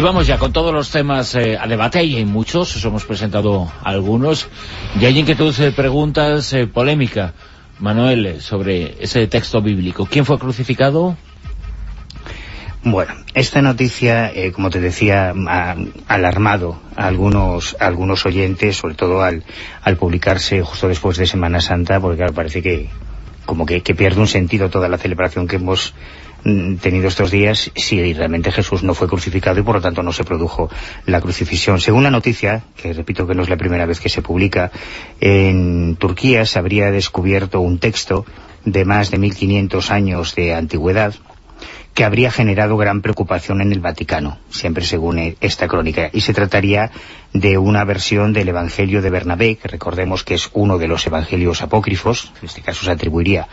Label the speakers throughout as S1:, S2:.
S1: Y vamos ya con todos los temas eh, a debate, y hay muchos, os hemos presentado algunos, y hay inquietudes, eh, preguntas, eh, polémica, Manuel, sobre ese texto bíblico. ¿Quién fue crucificado?
S2: Bueno, esta noticia, eh, como te decía, ha alarmado a algunos, algunos oyentes, sobre todo al, al publicarse justo después de Semana Santa, porque claro, parece que como que, que pierde un sentido toda la celebración que hemos tenido estos días si realmente Jesús no fue crucificado y por lo tanto no se produjo la crucifixión. Según la noticia, que repito que no es la primera vez que se publica, en Turquía se habría descubierto un texto de más de 1500 años de antigüedad que habría generado gran preocupación en el Vaticano, siempre según e, esta crónica, y se trataría de una versión del Evangelio de Bernabé, que recordemos que es uno de los evangelios apócrifos, en este caso se atribuiría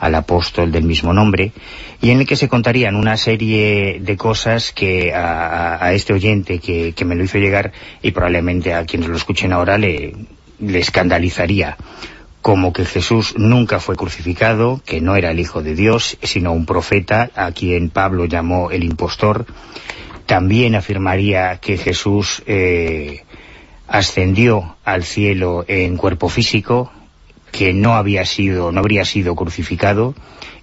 S2: al apóstol del mismo nombre, y en el que se contarían una serie de cosas que a, este oyente que, me lo hizo llegar, y probablemente a quienes lo escuchen ahora le, le escandalizaría como que Jesús nunca fue crucificado, que no era el Hijo de Dios, sino un profeta, a quien Pablo llamó el impostor. También afirmaría que Jesús eh, ascendió al cielo en cuerpo físico, que no había sido, no habría sido crucificado,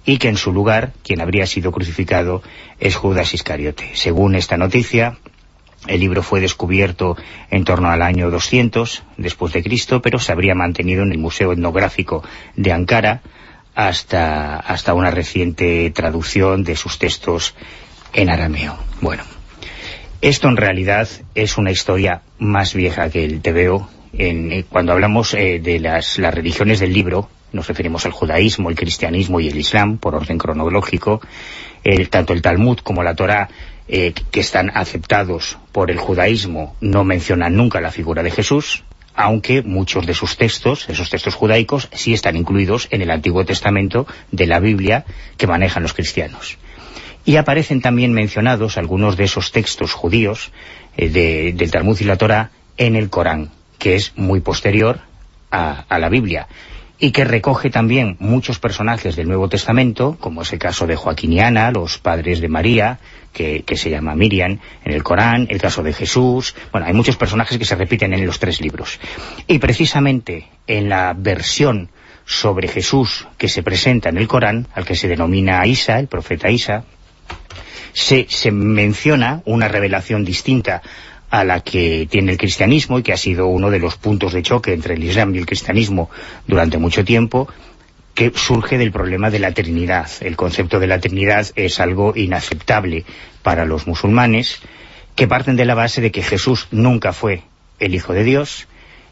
S2: y que en su lugar, quien habría sido crucificado, es Judas Iscariote. Según esta noticia, el libro fue descubierto en torno al año 200 después de Cristo, pero se habría mantenido en el Museo Etnográfico de Ankara hasta, hasta una reciente traducción de sus textos en arameo. Bueno, esto en realidad es una historia más vieja que el TVO. Eh, cuando hablamos eh, de las, religiones del libro, nos referimos al judaísmo, el cristianismo y el islam, por orden cronológico, tanto el Talmud como la Torá eh, que están aceptados por el judaísmo no mencionan nunca la figura de Jesús, aunque muchos de sus textos, esos textos judaicos, sí están incluidos en el Antiguo Testamento de la Biblia que manejan los cristianos. Y aparecen también mencionados algunos de esos textos judíos eh, de, del Talmud y la Torah en el Corán, que es muy posterior a, la Biblia y que recoge también muchos personajes del Nuevo Testamento, como es el caso de Joaquín y Ana, los padres de María, que, que, se llama Miriam en el Corán, el caso de Jesús, bueno, hay muchos personajes que se repiten en los tres libros. Y precisamente en la versión sobre Jesús que se presenta en el Corán, al que se denomina Isa, el profeta Isa, se, se menciona una revelación distinta a la que tiene el cristianismo y que ha sido uno de los puntos de choque entre el Islam y el cristianismo durante mucho tiempo, que surge del problema de la Trinidad. El concepto de la Trinidad es algo inaceptable para los musulmanes, que parten de la base de que Jesús nunca fue el Hijo de Dios,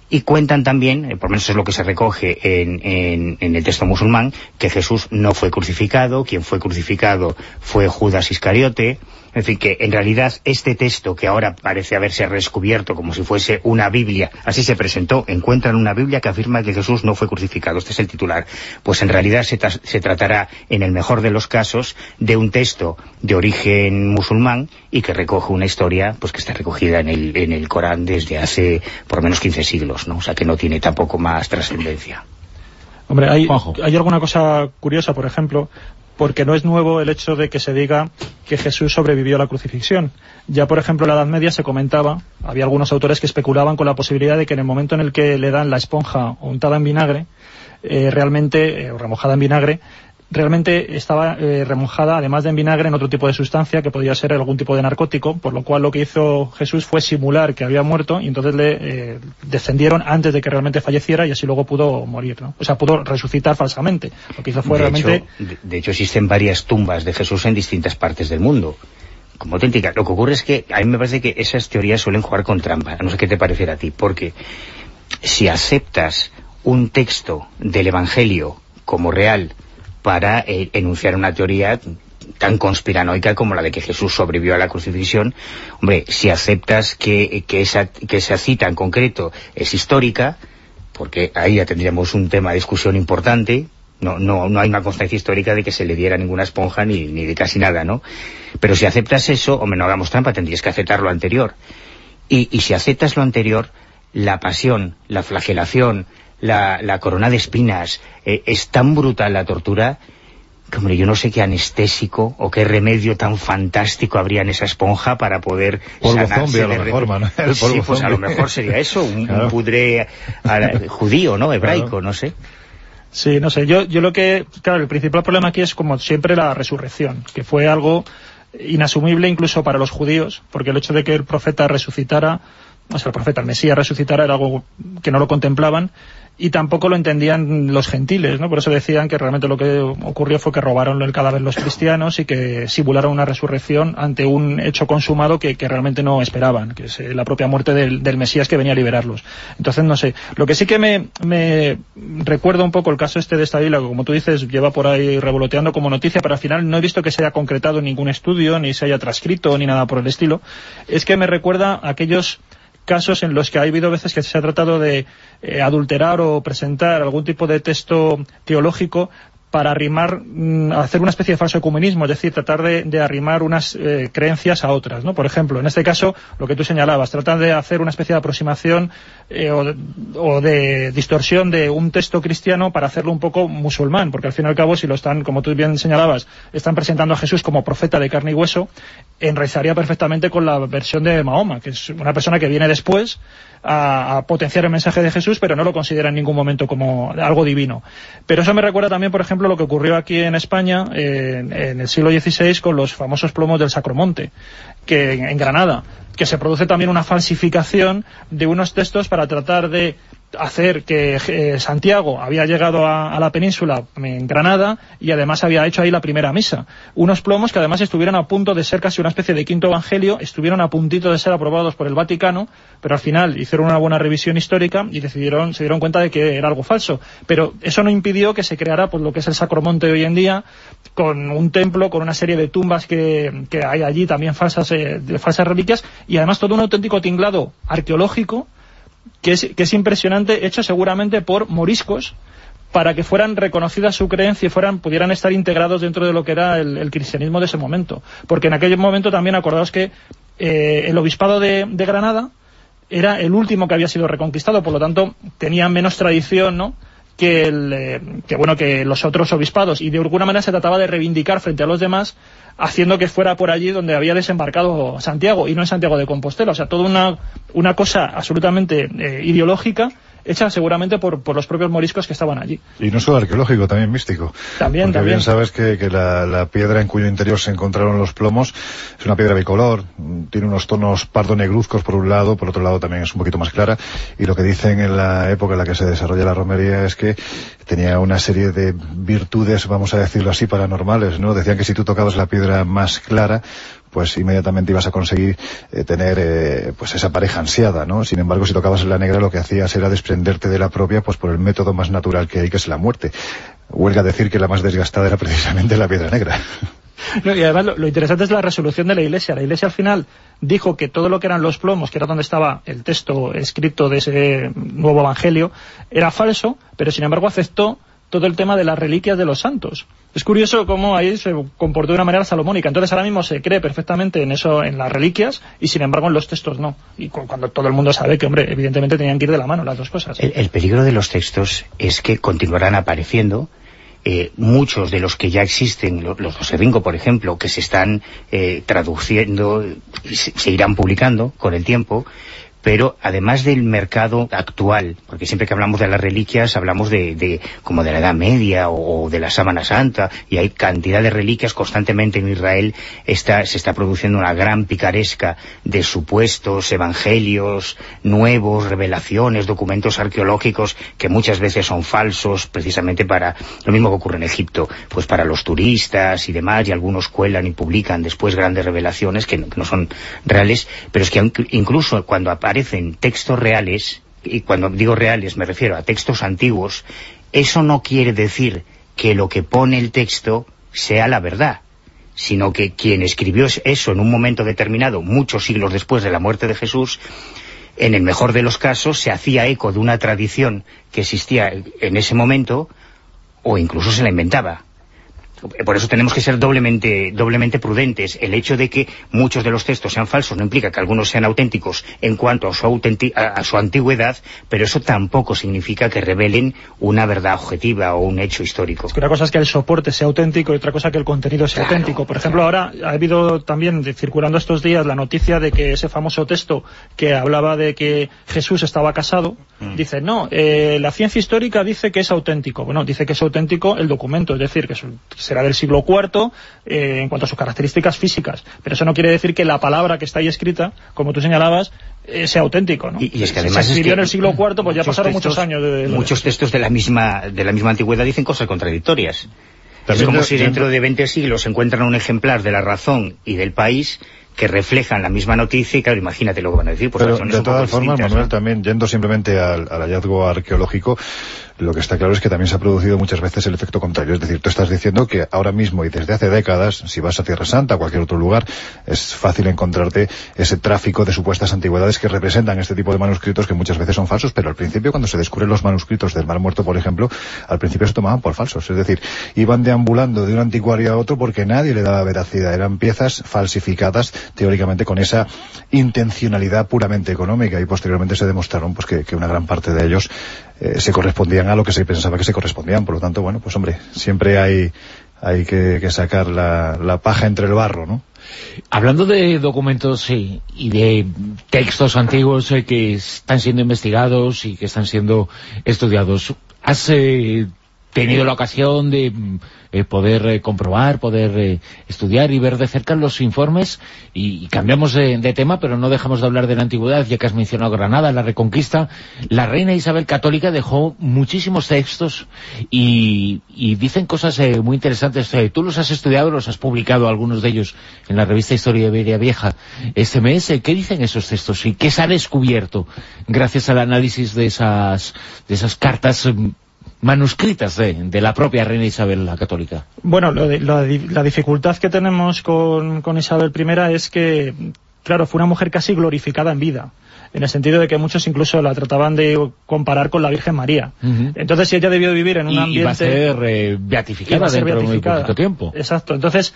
S2: y cuentan también, eh, por lo menos es lo que se recoge en, en, en, el texto musulmán, que Jesús no fue crucificado, quien fue crucificado fue Judas Iscariote, en fin, que en realidad este texto que ahora parece haberse redescubierto como si fuese una Biblia, así se presentó, encuentran una Biblia que afirma que Jesús no fue crucificado, este es el titular, pues en realidad se, tra se tratará, en el mejor de los casos, de un texto de origen musulmán y que recoge una historia pues que está recogida en el, en el Corán desde hace por lo menos 15 siglos, ¿no? o sea que no tiene tampoco más trascendencia.
S3: Hombre, hay, hay alguna cosa curiosa, por ejemplo, porque no es nuevo el hecho de que se diga que Jesús sobrevivió a la crucifixión. Ya, por ejemplo, en la Edad Media se comentaba, había algunos autores que especulaban con la posibilidad de que en el momento en el que le dan la esponja untada en vinagre, eh, realmente, eh, remojada en vinagre, realmente estaba eh, remojada, además de en vinagre, en otro tipo de sustancia que podía ser algún tipo de narcótico, por lo cual lo que hizo Jesús fue simular que había muerto y entonces le eh, descendieron antes de que realmente falleciera y así luego pudo morir, ¿no? O sea, pudo resucitar falsamente. Lo que hizo fue
S2: de
S3: realmente...
S2: Hecho, de, de, hecho, existen varias tumbas de Jesús en distintas partes del mundo. Como auténtica. Lo que ocurre es que a mí me parece que esas teorías suelen jugar con trampa. No sé qué te pareciera a ti, porque si aceptas un texto del Evangelio como real para eh, enunciar una teoría tan conspiranoica como la de que Jesús sobrevivió a la crucifixión. Hombre, si aceptas que, que, esa, que esa cita en concreto es histórica, porque ahí ya tendríamos un tema de discusión importante, no, no, no hay una constancia histórica de que se le diera ninguna esponja ni, ni de casi nada, ¿no? Pero si aceptas eso, hombre, no hagamos trampa, tendrías que aceptar lo anterior. Y, y si aceptas lo anterior, la pasión, la flagelación, la, la corona de espinas, eh, es tan brutal la tortura hombre, yo no sé qué anestésico o qué remedio tan fantástico habría en esa esponja para poder
S4: polvo zombie a lo mejor,
S2: sí, pues a lo mejor sería eso, un, pudre judío, ¿no? Hebraico, no sé.
S3: Sí, no sé, yo, yo lo que, claro, el principal problema aquí es como siempre la resurrección, que fue algo inasumible incluso para los judíos, porque el hecho de que el profeta resucitara, o sea, el profeta, el Mesías resucitara era algo que no lo contemplaban, y tampoco lo entendían los gentiles, ¿no? Por eso decían que realmente lo que ocurrió fue que robaron el cadáver los cristianos y que simularon una resurrección ante un hecho consumado que, realmente no esperaban, que es eh, la propia muerte del, Mesías que venía a liberarlos. Entonces, no sé. Lo que sí que me, me recuerda un poco el caso este de esta isla, que como tú dices, lleva por ahí revoloteando como noticia, pero al final no he visto que se haya concretado ningún estudio, ni se haya transcrito, ni nada por el estilo. Es que me recuerda aquellos casos en los que ha habido veces que se ha tratado de eh, adulterar o presentar algún tipo de texto teológico para arrimar, mm, hacer una especie de falso ecumenismo, es decir, tratar de, arrimar unas eh, creencias a otras, ¿no? Por ejemplo, en este caso, lo que tú señalabas, tratan de hacer una especie de aproximación eh, o, de, distorsión de un texto cristiano para hacerlo un poco musulmán, porque al fin y al cabo, si lo están, como tú bien señalabas, están presentando a Jesús como profeta de carne y hueso, enraizaría perfectamente con la versión de Mahoma, que es una persona que viene después a, potenciar el mensaje de Jesús, pero no lo considera en ningún momento como algo divino. Pero eso me recuerda también, por ejemplo, lo que ocurrió aquí en España en el siglo XVI con los famosos plomos del Sacromonte, que en Granada, que se produce también una falsificación de unos textos para tratar de hacer que eh, Santiago había llegado a, la península en Granada y además había hecho ahí la primera misa. Unos plomos que además estuvieron a punto de ser casi una especie de quinto evangelio, estuvieron a puntito de ser aprobados por el Vaticano, pero al final hicieron una buena revisión histórica y decidieron, se dieron cuenta de que era algo falso. Pero eso no impidió que se creara pues, lo que es el Sacromonte hoy en día, con un templo, con una serie de tumbas que, hay allí también falsas, eh, de falsas reliquias, y además todo un auténtico tinglado arqueológico que es, impresionante, hecho seguramente por moriscos, para que fueran reconocidas su creencia y fueran, pudieran estar integrados dentro de lo que era el, cristianismo de ese momento. Porque en aquel momento también acordaos que eh, el obispado de, Granada era el último que había sido reconquistado, por lo tanto tenía menos tradición. Que, el, eh, que bueno que los otros obispados y de alguna manera se trataba de reivindicar frente a los demás haciendo que fuera por allí donde había desembarcado Santiago y no en Santiago de Compostela. O sea, toda una, una cosa absolutamente eh, ideológica hecha seguramente por, por, los propios moriscos que estaban allí.
S4: Y no solo arqueológico, también místico.
S3: También,
S4: Porque bien sabes que, que la, la, piedra en cuyo interior se encontraron los plomos es una piedra bicolor, tiene unos tonos pardo-negruzcos por un lado, por otro lado también es un poquito más clara, y lo que dicen en la época en la que se desarrolla la romería es que tenía una serie de virtudes, vamos a decirlo así, paranormales, ¿no? Decían que si tú tocabas la piedra más clara, pues inmediatamente ibas a conseguir eh, tener eh, pues esa pareja ansiada, ¿no? Sin embargo, si tocabas en la negra lo que hacías era desprenderte de la propia pues por el método más natural que hay, que es la muerte. Huelga decir que la más desgastada era precisamente la piedra negra.
S3: y además lo, interesante es la resolución de la Iglesia. La Iglesia al final dijo que todo lo que eran los plomos, que era donde estaba el texto escrito de ese nuevo evangelio, era falso, pero sin embargo aceptó todo el tema de las reliquias de los santos. Es curioso cómo ahí se comportó de una manera salomónica. Entonces ahora mismo se cree perfectamente en eso, en las reliquias, y sin embargo en los textos no. Y cuando todo el mundo sabe que, hombre, evidentemente tenían que ir de la mano las dos cosas.
S2: El, peligro de los textos es que continuarán apareciendo eh, muchos de los que ya existen, los, los por ejemplo, que se están eh, traduciendo, se irán publicando con el tiempo, pero además del mercado actual, porque siempre que hablamos de las reliquias hablamos de, como de la Edad Media o, de la Sábana Santa, y hay cantidad de reliquias constantemente en Israel, está, se está produciendo una gran picaresca de supuestos evangelios nuevos, revelaciones, documentos arqueológicos que muchas veces son falsos, precisamente para, lo mismo que ocurre en Egipto, pues para los turistas y demás, y algunos cuelan y publican después grandes revelaciones que no, son reales, pero es que incluso cuando aparece aparecen textos reales, y cuando digo reales me refiero a textos antiguos, eso no quiere decir que lo que pone el texto sea la verdad, sino que quien escribió eso en un momento determinado, muchos siglos después de la muerte de Jesús, en el mejor de los casos se hacía eco de una tradición que existía en ese momento, o incluso se la inventaba. Por eso tenemos que ser doblemente, doblemente prudentes. El hecho de que muchos de los textos sean falsos no implica que algunos sean auténticos en cuanto a su, a, su antigüedad, pero eso tampoco significa que revelen una verdad objetiva o un hecho histórico.
S3: Es que una cosa es que el soporte sea auténtico y otra cosa que el contenido sea auténtico. Por ejemplo, ahora ha habido también circulando estos días la noticia de que ese famoso texto que hablaba de que Jesús estaba casado, mm. dice, no, eh, la ciencia histórica dice que es auténtico. Bueno, dice que es auténtico el documento, es decir, que será del siglo IV eh, en cuanto a sus características físicas. Pero eso no quiere decir que la palabra que está ahí escrita, como tú señalabas, eh, sea auténtico, ¿no?
S2: Y, es que además
S3: se escribió en el siglo IV, pues ya pasaron muchos años. De,
S2: muchos textos de la misma de la misma antigüedad dicen cosas contradictorias. es como si dentro de 20 siglos se encuentran un ejemplar de la razón y del país que reflejan la misma noticia y claro, imagínate lo que van a decir.
S4: Pues Pero de todas formas, Manuel, también yendo simplemente al, hallazgo arqueológico, lo que está claro es que también se ha producido muchas veces el efecto contrario. Es decir, tú estás diciendo que ahora mismo y desde hace décadas, si vas a Tierra Santa o cualquier otro lugar, es fácil encontrarte ese tráfico de supuestas antigüedades que representan este tipo de manuscritos que muchas veces son falsos, pero al principio cuando se descubren los manuscritos del Mar Muerto, por ejemplo, al principio se tomaban por falsos. Es decir, iban deambulando de un anticuario a otro porque nadie le daba veracidad. Eran piezas falsificadas teóricamente con esa intencionalidad puramente económica y posteriormente se demostraron pues que, una gran parte de ellos eh, se correspondían a lo que se pensaba que se correspondían. Por lo tanto, bueno, pues hombre, siempre hay, hay que, sacar la, paja entre el barro, ¿no?
S1: Hablando de documentos y de textos antiguos eh, que están siendo investigados y que están siendo estudiados, ¿has eh, tenido la ocasión de eh, poder eh, comprobar, poder eh, estudiar y ver de cerca los informes y, cambiamos de, tema, pero no dejamos de hablar de la antigüedad, ya que has mencionado Granada, la Reconquista. La reina Isabel Católica dejó muchísimos textos y, dicen cosas muy interesantes. tú los has estudiado, los has publicado, algunos de ellos, en la revista Historia de Iberia Vieja este mes. ¿Qué dicen esos textos y qué se ha descubierto gracias al análisis de esas, de esas cartas manuscritas de, la propia reina Isabel la católica.
S3: Bueno, la, dificultad que tenemos con, Isabel I es que, claro, fue una mujer casi glorificada en vida en el sentido de que muchos incluso la trataban de comparar con la Virgen María. Entonces, si ella debió vivir en un ambiente... Y
S1: va a ser eh, beatificada dentro de muy poquito tiempo.
S3: Exacto. Entonces,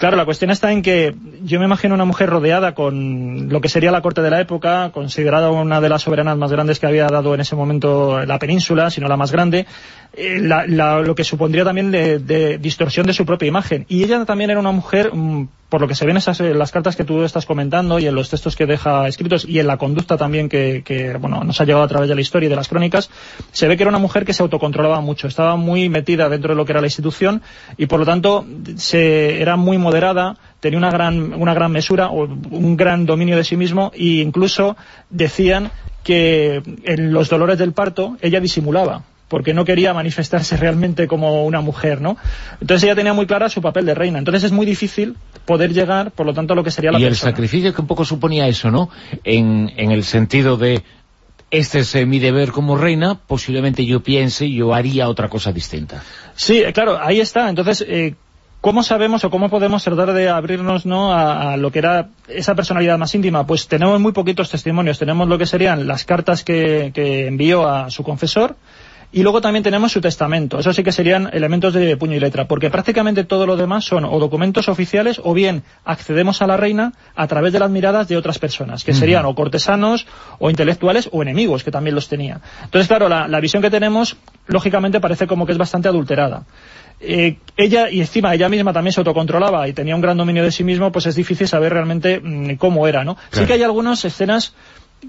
S3: Claro, la cuestión está en que yo me imagino una mujer rodeada con lo que sería la corte de la época, considerada una de las soberanas más grandes que había dado en ese momento la península, sino la más grande, eh, lo que supondría también de, distorsión de su propia imagen. Y ella también era una mujer, mm, por lo que se ven esas, en las cartas que tú estás comentando y en los textos que deja escritos y en la conducta también que, bueno, nos ha llegado a través de la historia y de las crónicas, se ve que era una mujer que se autocontrolaba mucho, estaba muy metida dentro de lo que era la institución y por lo tanto se, era muy moderada, tenía una gran, una gran mesura o un gran dominio de sí mismo e incluso decían que en los dolores del parto ella disimulaba porque no quería manifestarse realmente como una mujer, ¿no? Entonces ella tenía muy clara su papel de reina. Entonces es muy difícil poder llegar, por lo tanto, a lo que sería la
S1: Y
S3: el
S1: sacrificio que un poco suponía eso, ¿no? En, el sentido de este es eh, mi deber como reina, posiblemente yo piense, yo haría otra cosa distinta.
S3: Sí, eh, claro, ahí está. Entonces, eh, ¿cómo sabemos o cómo podemos tratar de abrirnos ¿no? a, lo que era esa personalidad más íntima? Pues tenemos muy poquitos testimonios. Tenemos lo que serían las cartas que envió a su confesor, y luego también tenemos su testamento. Eso sí que serían elementos de puño y letra, porque prácticamente todo lo demás son o documentos oficiales o bien accedemos a la reina a través de las miradas de otras personas, que serían o cortesanos o intelectuales o enemigos, que también los tenía. Entonces, claro, la, visión que tenemos, lógicamente, parece como que es bastante adulterada. Eh, ella, y encima ella misma también se autocontrolaba y tenía un gran dominio de sí mismo, pues es difícil saber realmente mm, cómo era, ¿no? Sí que hay algunas escenas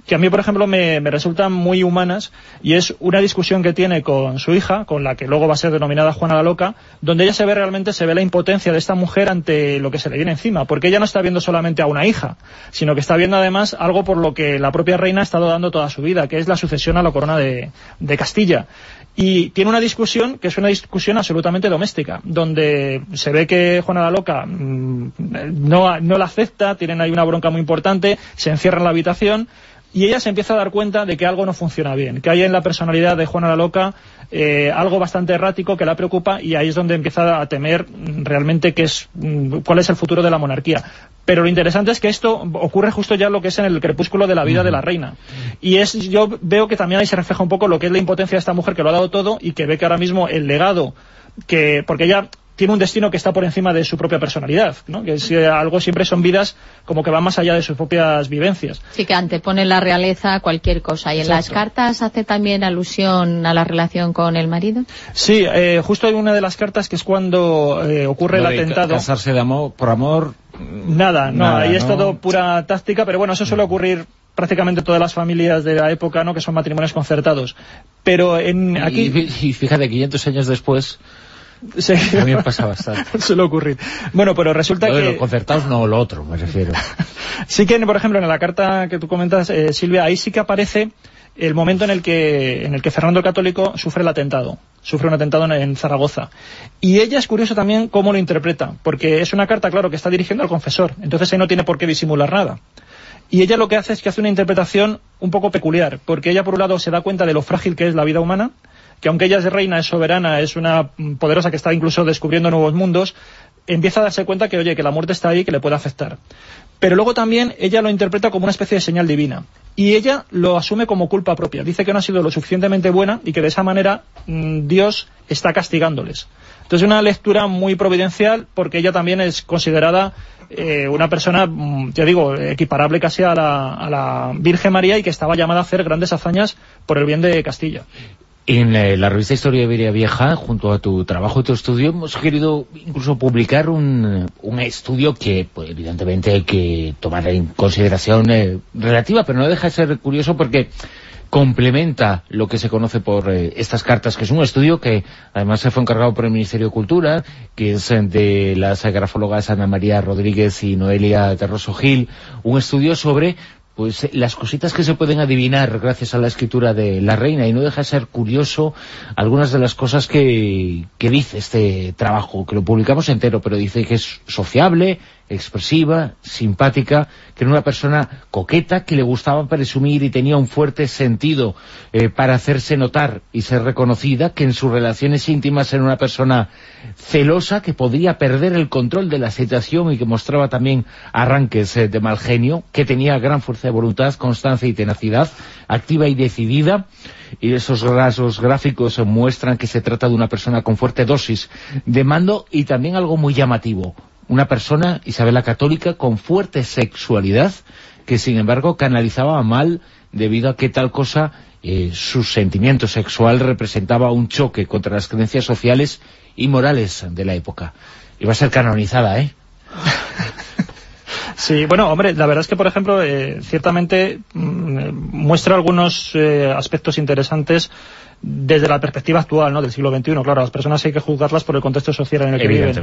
S3: que a mí, por ejemplo, me, resultan muy humanas y es una discusión que tiene con su hija, con la que luego va a ser denominada Juana la Loca, donde ella se ve realmente, se ve la impotencia de esta mujer ante lo que se le viene encima, porque ella no está viendo solamente a una hija, sino que está viendo además algo por lo que la propia reina ha estado dando toda su vida, que es la sucesión a la corona de, Castilla. Y tiene una discusión que es una discusión absolutamente doméstica, donde se ve que Juana la Loca mm, no, no la acepta, tienen ahí una bronca muy importante, se encierra en la habitación, y ella se empieza a dar cuenta de que algo no funciona bien, que hay en la personalidad de Juana la Loca eh, algo bastante errático que la preocupa y ahí es donde empieza a temer realmente qué es, mm, cuál es el futuro de la monarquía. Pero lo interesante es que esto ocurre justo ya lo que es en el crepúsculo de la vida de la reina. Y es yo veo que también ahí se refleja un poco lo que es la impotencia de esta mujer que lo ha dado todo y que ve que ahora mismo el legado que porque ella tiene un destino que está por encima de su propia personalidad, ¿no? que es, algo siempre son vidas como que van más allá de sus propias vivencias.
S5: Sí, que antepone la realeza a cualquier cosa. ¿Y en las cartas hace también alusión a la relación con el marido?
S3: Sí, eh, justo hay una de las cartas que es cuando eh, ocurre el atentado.
S1: Casarse de amor, por amor...
S3: Nada, no, ahí es todo pura táctica, pero bueno, eso suele ocurrir prácticamente todas las familias de la época, ¿no?, que son matrimonios concertados. Pero en aquí...
S1: Y, fíjate, 500 años después... Sí. A mí me pasa bastante.
S3: Suele ocurrir. Bueno, pero resulta que...
S1: Los concertados no, lo otro, me refiero.
S3: sí que, por ejemplo, en la carta que tú comentas, eh, Silvia, ahí sí que aparece el momento en el que en el que Fernando el Católico sufre el atentado, sufre un atentado en, Zaragoza. Y ella es curioso también cómo lo interpreta, porque es una carta, claro, que está dirigiendo al confesor, entonces ahí no tiene por qué disimular nada. Y ella lo que hace es que hace una interpretación un poco peculiar, porque ella por un lado se da cuenta de lo frágil que es la vida humana, que aunque ella es reina, es soberana, es una poderosa que está incluso descubriendo nuevos mundos, empieza a darse cuenta que, oye, que la muerte está ahí, que le puede afectar. Pero luego también ella lo interpreta como una especie de señal divina. Y ella lo asume como culpa propia. Dice que no ha sido lo suficientemente buena y que de esa manera mm, Dios está castigándoles. Entonces, una lectura muy providencial porque ella también es considerada eh, una persona, mm, ya digo, equiparable casi a la, a la Virgen María y que estaba llamada a hacer grandes hazañas por el bien de Castilla.
S1: En eh, la revista Historia de Iberia Vieja, junto a tu trabajo y tu estudio, hemos querido incluso publicar un, un estudio que, pues, evidentemente, hay que tomar en consideración eh, relativa, pero no deja de ser curioso porque complementa lo que se conoce por eh, estas cartas, que es un estudio que además se fue encargado por el Ministerio de Cultura, que es de las grafólogas Ana María Rodríguez y Noelia Terroso Gil, un estudio sobre pues las cositas que se pueden adivinar gracias a la escritura de la reina. Y no deja de ser curioso algunas de las cosas que, que dice este trabajo, que lo publicamos entero, pero dice que es sociable, expresiva, simpática, que era una persona coqueta, que le gustaba presumir y tenía un fuerte sentido eh, para hacerse notar y ser reconocida, que en sus relaciones íntimas era una persona celosa, que podía perder el control de la situación y que mostraba también arranques eh, de mal genio, que tenía gran fuerza de voluntad, constancia y tenacidad, activa y decidida, y esos rasgos gráficos muestran que se trata de una persona con fuerte dosis de mando y también algo muy llamativo, una persona, Isabel la Católica, con fuerte sexualidad, que sin embargo canalizaba mal debido a que tal cosa, eh, su sentimiento sexual representaba un choque contra las creencias sociales y morales de la época. Iba a ser canonizada, ¿eh?
S3: Sí, bueno, hombre, la verdad es que, por ejemplo, eh, ciertamente mm, muestra algunos eh, aspectos interesantes desde la perspectiva actual, ¿no? Del siglo XXI, claro, las personas hay que juzgarlas por el contexto social en el que viven.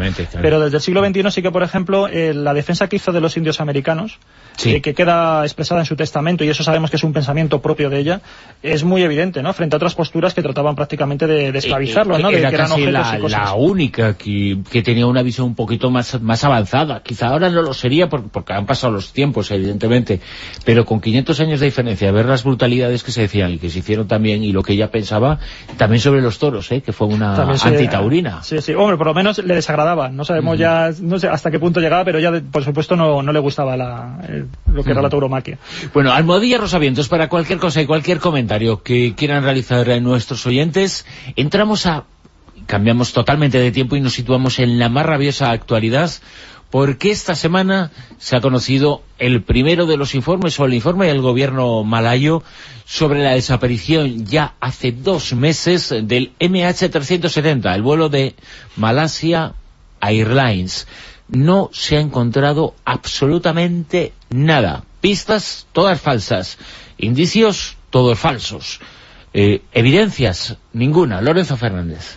S3: Pero desde el siglo XXI sí que, por ejemplo, eh, la defensa que hizo de los indios americanos, eh, que queda expresada en su testamento, y eso sabemos que es un pensamiento propio de ella, es muy evidente, ¿no? Frente a otras posturas que trataban prácticamente de, esclavizarlos, ¿no?
S1: Era casi la, única que, tenía una visión un poquito más, más avanzada. Quizá ahora no lo sería porque, porque han pasado los tiempos, evidentemente, pero con 500 años de diferencia, ver las brutalidades que se decían y que se hicieron también y lo que ella pensaba también sobre los toros, ¿eh? que fue una antitaurina.
S3: Sí, sí, hombre, por lo menos le desagradaba, no sabemos ya, no sé hasta qué punto llegaba, pero ya por supuesto no, no le gustaba la, lo que era la tauromaquia.
S1: Bueno, Almohadilla Rosavientos, para cualquier cosa y cualquier comentario que quieran realizar nuestros oyentes, entramos a cambiamos totalmente de tiempo y nos situamos en la más rabiosa actualidad porque esta semana se ha conocido el primero de los informes, o el informe del gobierno malayo, sobre la desaparición ya hace dos meses del MH370, el vuelo de Malasia Airlines. No se ha encontrado absolutamente nada. Pistas, todas falsas. Indicios, todos falsos. Eh, evidencias, ninguna. Lorenzo Fernández.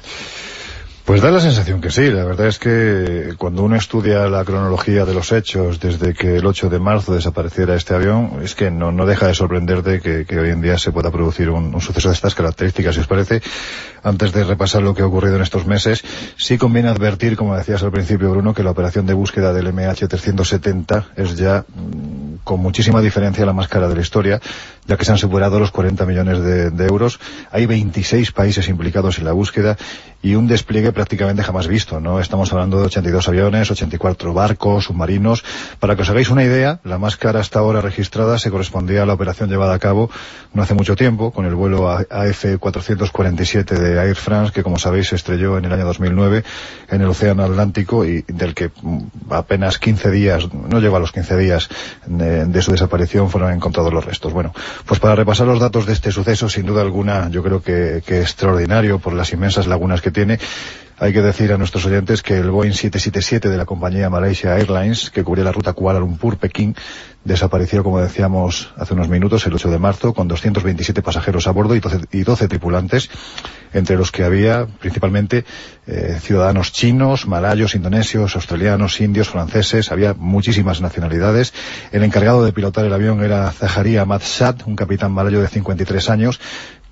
S4: Pues da la sensación que sí, la verdad es que cuando uno estudia la cronología de los hechos desde que el 8 de marzo desapareciera este avión, es que no, no deja de sorprender de que, hoy en día se pueda producir un, un, suceso de estas características. Si os parece, antes de repasar lo que ha ocurrido en estos meses, sí conviene advertir, como decías al principio Bruno, que la operación de búsqueda del MH370 es ya mm, con muchísima diferencia la más cara de la historia, ya que se han superado los 40 millones de, euros. Hay 26 países implicados en la búsqueda y un despliegue prácticamente jamás visto, ¿no? Estamos hablando de 82 aviones, 84 barcos, submarinos. Para que os hagáis una idea, la más cara hasta ahora registrada se correspondía a la operación llevada a cabo no hace mucho tiempo, con el vuelo AF-447 de Air France, que como sabéis se estrelló en el año 2009 en el Océano Atlántico y del que mm, apenas 15 días, no llegó a los 15 días de, su desaparición, fueron encontrados los restos. Bueno, pues para repasar los datos de este suceso, sin duda alguna, yo creo que, que extraordinario por las inmensas lagunas que tiene. Hay que decir a nuestros oyentes que el Boeing 777 de la compañía Malaysia Airlines, que cubría la ruta Kuala Lumpur-Pekín, desapareció, como decíamos hace unos minutos, el 8 de marzo, con 227 pasajeros a bordo y 12, y 12 tripulantes, entre los que había principalmente eh, ciudadanos chinos, malayos, indonesios, australianos, indios, franceses, había muchísimas nacionalidades. El encargado de pilotar el avión era Zaharia Madsad, un capitán malayo de 53 años,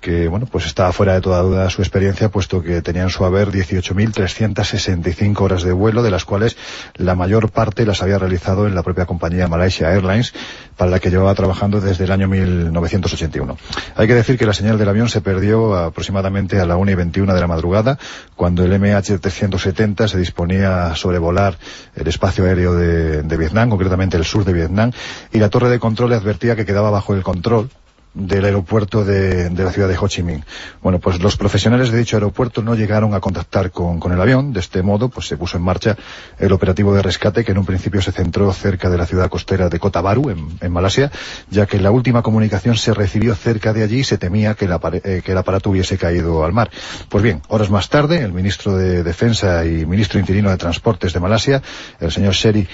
S4: que bueno pues está fuera de toda duda su experiencia puesto que tenía en su haber 18.365 horas de vuelo de las cuales la mayor parte las había realizado en la propia compañía Malaysia Airlines para la que llevaba trabajando desde el año 1981. Hay que decir que la señal del avión se perdió aproximadamente a la 1 y 21 de la madrugada cuando el MH370 se disponía a sobrevolar el espacio aéreo de, de Vietnam, concretamente el sur de Vietnam, y la torre de control le advertía que quedaba bajo el control del aeropuerto de, de, la ciudad de Ho Chi Minh. Bueno, pues los profesionales de dicho aeropuerto no llegaron a contactar con, con, el avión. De este modo, pues se puso en marcha el operativo de rescate que en un principio se centró cerca de la ciudad costera de Kota Baru, en, en Malasia, ya que la última comunicación se recibió cerca de allí y se temía que el, eh, que el aparato hubiese caído al mar. Pues bien, horas más tarde, el ministro de Defensa y ministro interino de Transportes de Malasia, el señor Sheri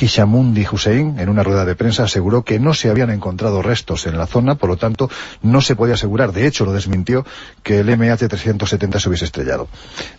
S4: Hishamundi Hussein, en una rueda de prensa aseguró que no se habían encontrado restos en la zona, por lo tanto, no se podía asegurar, de hecho lo desmintió, que el MH370 se hubiese estrellado.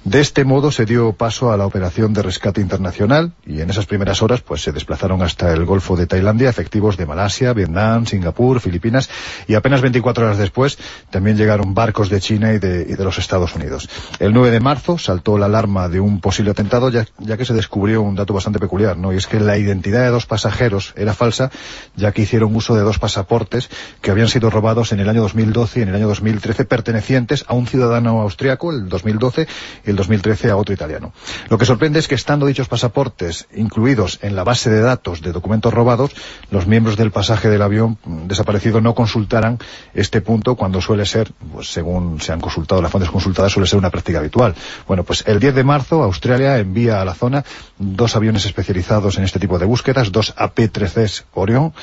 S4: De este modo se dio paso a la operación de rescate internacional y en esas primeras horas pues se desplazaron hasta el Golfo de Tailandia efectivos de Malasia, Vietnam, Singapur, Filipinas y apenas 24 horas después también llegaron barcos de China y de, los Estados Unidos. El 9 de marzo saltó la alarma de un posible atentado ya, ya que se descubrió un dato bastante peculiar, ¿no? Y es que la identidad de dos pasajeros era falsa ya que hicieron uso de dos pasaportes que habían sido robados en el año 2012 y en el año 2013 pertenecientes a un ciudadano austriaco, el 2012, y el 2013 a otro italiano. Lo que sorprende es que estando dichos pasaportes incluidos en la base de datos de documentos robados, los miembros del pasaje del avión desaparecido no consultaran este punto cuando suele ser, pues según se han consultado las fuentes consultadas, suele ser una práctica habitual. Bueno, pues el 10 de marzo Australia envía a la zona dos aviones especializados en este tipo de búsquedas, dos AP-3Cs Orion,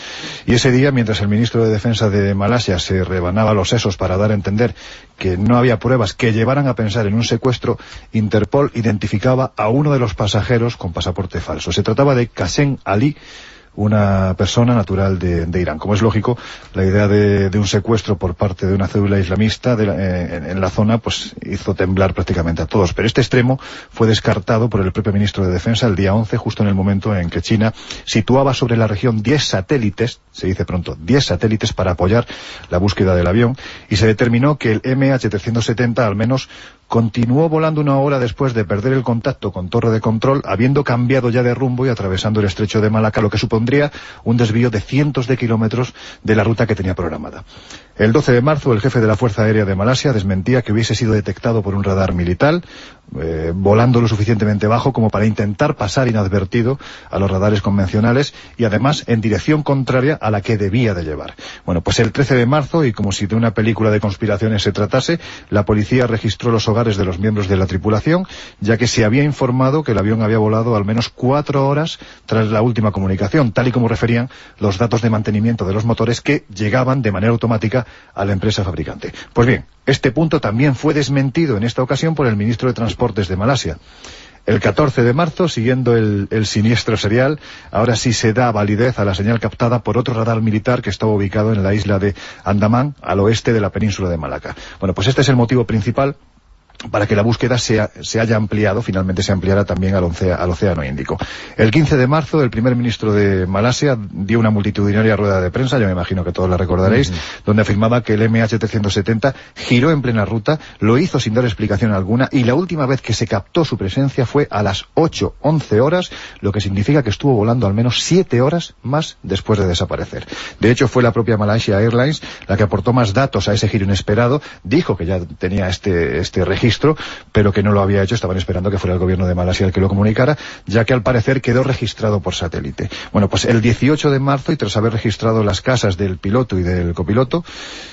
S4: y ese día, mientras el ministro de Defensa de Malasia se rebanaba los sesos para dar a entender que no había pruebas que llevaran a pensar en un secuestro, Interpol identificaba a uno de los pasajeros con pasaporte falso. Se trataba de Qasem Ali, una persona natural de, Irán. Como es lógico, la idea de, un secuestro por parte de una célula islamista la, eh, en, en, la zona pues hizo temblar prácticamente a todos. Pero este extremo fue descartado por el propio ministro de Defensa el día 11, justo en el momento en que China situaba sobre la región 10 satélites, se dice pronto, 10 satélites para apoyar la búsqueda del avión y se determinó que el MH370 al menos continuó volando una hora después de perder el contacto con torre de control, habiendo cambiado ya de rumbo y atravesando el estrecho de Malaca, lo que supondría un desvío de cientos de kilómetros de la ruta que tenía programada. El 12 de marzo, el jefe de la Fuerza Aérea de Malasia desmentía que hubiese sido detectado por un radar militar, eh, volando lo suficientemente bajo como para intentar pasar inadvertido a los radares convencionales y además en dirección contraria a la que debía de llevar. Bueno, pues el 13 de marzo, y como si de una película de conspiraciones se tratase, la policía registró los hogares de los miembros de la tripulación, ya que se había informado que el avión había volado al menos cuatro horas tras la última comunicación, tal y como referían los datos de mantenimiento de los motores que llegaban de manera automática a la empresa fabricante. Pues bien, este punto también fue desmentido en esta ocasión por el ministro de Transportes de Malasia. El 14 de marzo, siguiendo el, siniestro serial, ahora sí se da validez a la señal captada por otro radar militar que estaba ubicado en la isla de Andamán, al oeste de la península de Malaca. Bueno, pues este es el motivo principal para que la búsqueda se, se, haya ampliado, finalmente se ampliara también al, Océano Índico. El 15 de marzo, el primer ministro de Malasia dio una multitudinaria rueda de prensa, yo me imagino que todos la recordaréis, uh -huh. donde afirmaba que el MH370 giró en plena ruta, lo hizo sin dar explicación alguna, y la última vez que se captó su presencia fue a las 8-11 horas, lo que significa que estuvo volando al menos 7 horas más después de desaparecer. De hecho, fue la propia Malaysia Airlines la que aportó más datos a ese giro inesperado, dijo que ya tenía este, este registro registro, pero que no lo había hecho, estaban esperando que fuera el gobierno de Malasia el que lo comunicara, ya que al parecer quedó registrado por satélite. Bueno, pues el 18 de marzo, y tras haber registrado las casas del piloto y del copiloto,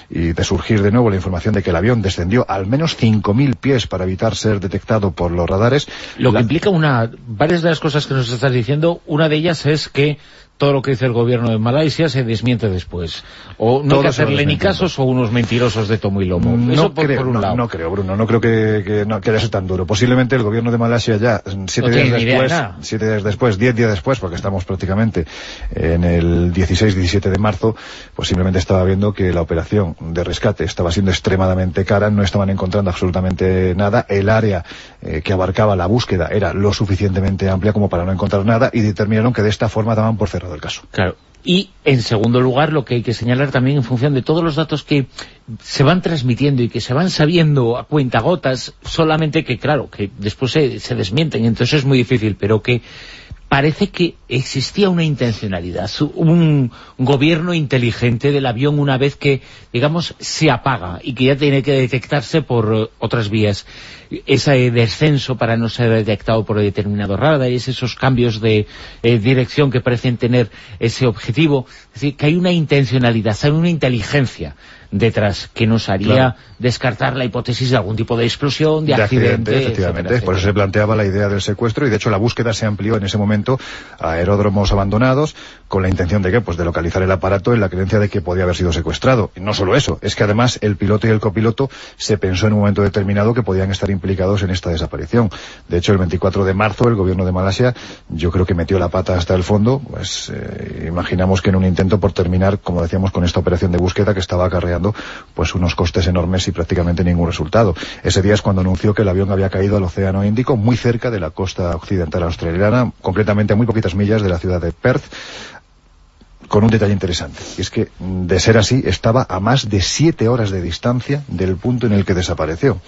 S4: y de surgir de nuevo la información de que el avión descendió al menos 5.000 pies para evitar ser detectado por los radares.
S1: Lo que implica una, varias de las cosas que nos estás diciendo, una de ellas es que todo lo que dice el gobierno de Malasia se desmiente después. O no hay que hacerle ni casos o unos mentirosos de tomo y lomo.
S4: No Eso por, creo, un lado. No, creo, Bruno, no creo que, que, no, que haya sido tan duro. Posiblemente el gobierno de Malasia ya, siete días después, siete días después, diez días después, porque estamos prácticamente en el 16-17 de marzo, pues simplemente estaba viendo que la operación de rescate estaba siendo extremadamente cara, no estaban encontrando absolutamente nada, el área eh, que abarcaba la búsqueda era lo suficientemente amplia como para no encontrar nada y determinaron que de esta forma daban por cerrado del caso.
S1: Claro. Y, en segundo lugar, lo que hay que señalar también en función de todos los datos que se van transmitiendo y que se van sabiendo a cuentagotas, solamente que, claro, que después se, se desmienten, entonces es muy difícil, pero que parece que existía una intencionalidad, un gobierno inteligente del avión una vez que, digamos, se apaga y que ya tiene que detectarse por eh, otras vías. Ese descenso para no ser detectado por determinado radar, esos cambios de eh, dirección que parecen tener ese objetivo. Es decir, que hay una intencionalidad, hay una inteligencia detrás que nos haría descartar la hipótesis de algún tipo de explosión, de, accidente,
S4: efectivamente. Por eso se planteaba la idea del secuestro y de hecho la búsqueda se amplió en ese momento a aeródromos abandonados con la intención de que pues de localizar el aparato en la creencia de que podía haber sido secuestrado. Y no solo eso, es que además el piloto y el copiloto se pensó en un momento determinado que podían estar implicados en esta desaparición. De hecho, el 24 de marzo el gobierno de Malasia yo creo que metió la pata hasta el fondo, pues eh, imaginamos que en un intento por terminar, como decíamos, con esta operación de búsqueda que estaba acarreando pues unos costes enormes y prácticamente ningún resultado. Ese día es cuando anunció que el avión había caído al Océano Índico, muy cerca de la costa occidental australiana, concretamente a muy poquitas millas de la ciudad de Perth, con un detalle interesante, y es que, de ser así, estaba a más de siete horas de distancia del punto en el que desapareció.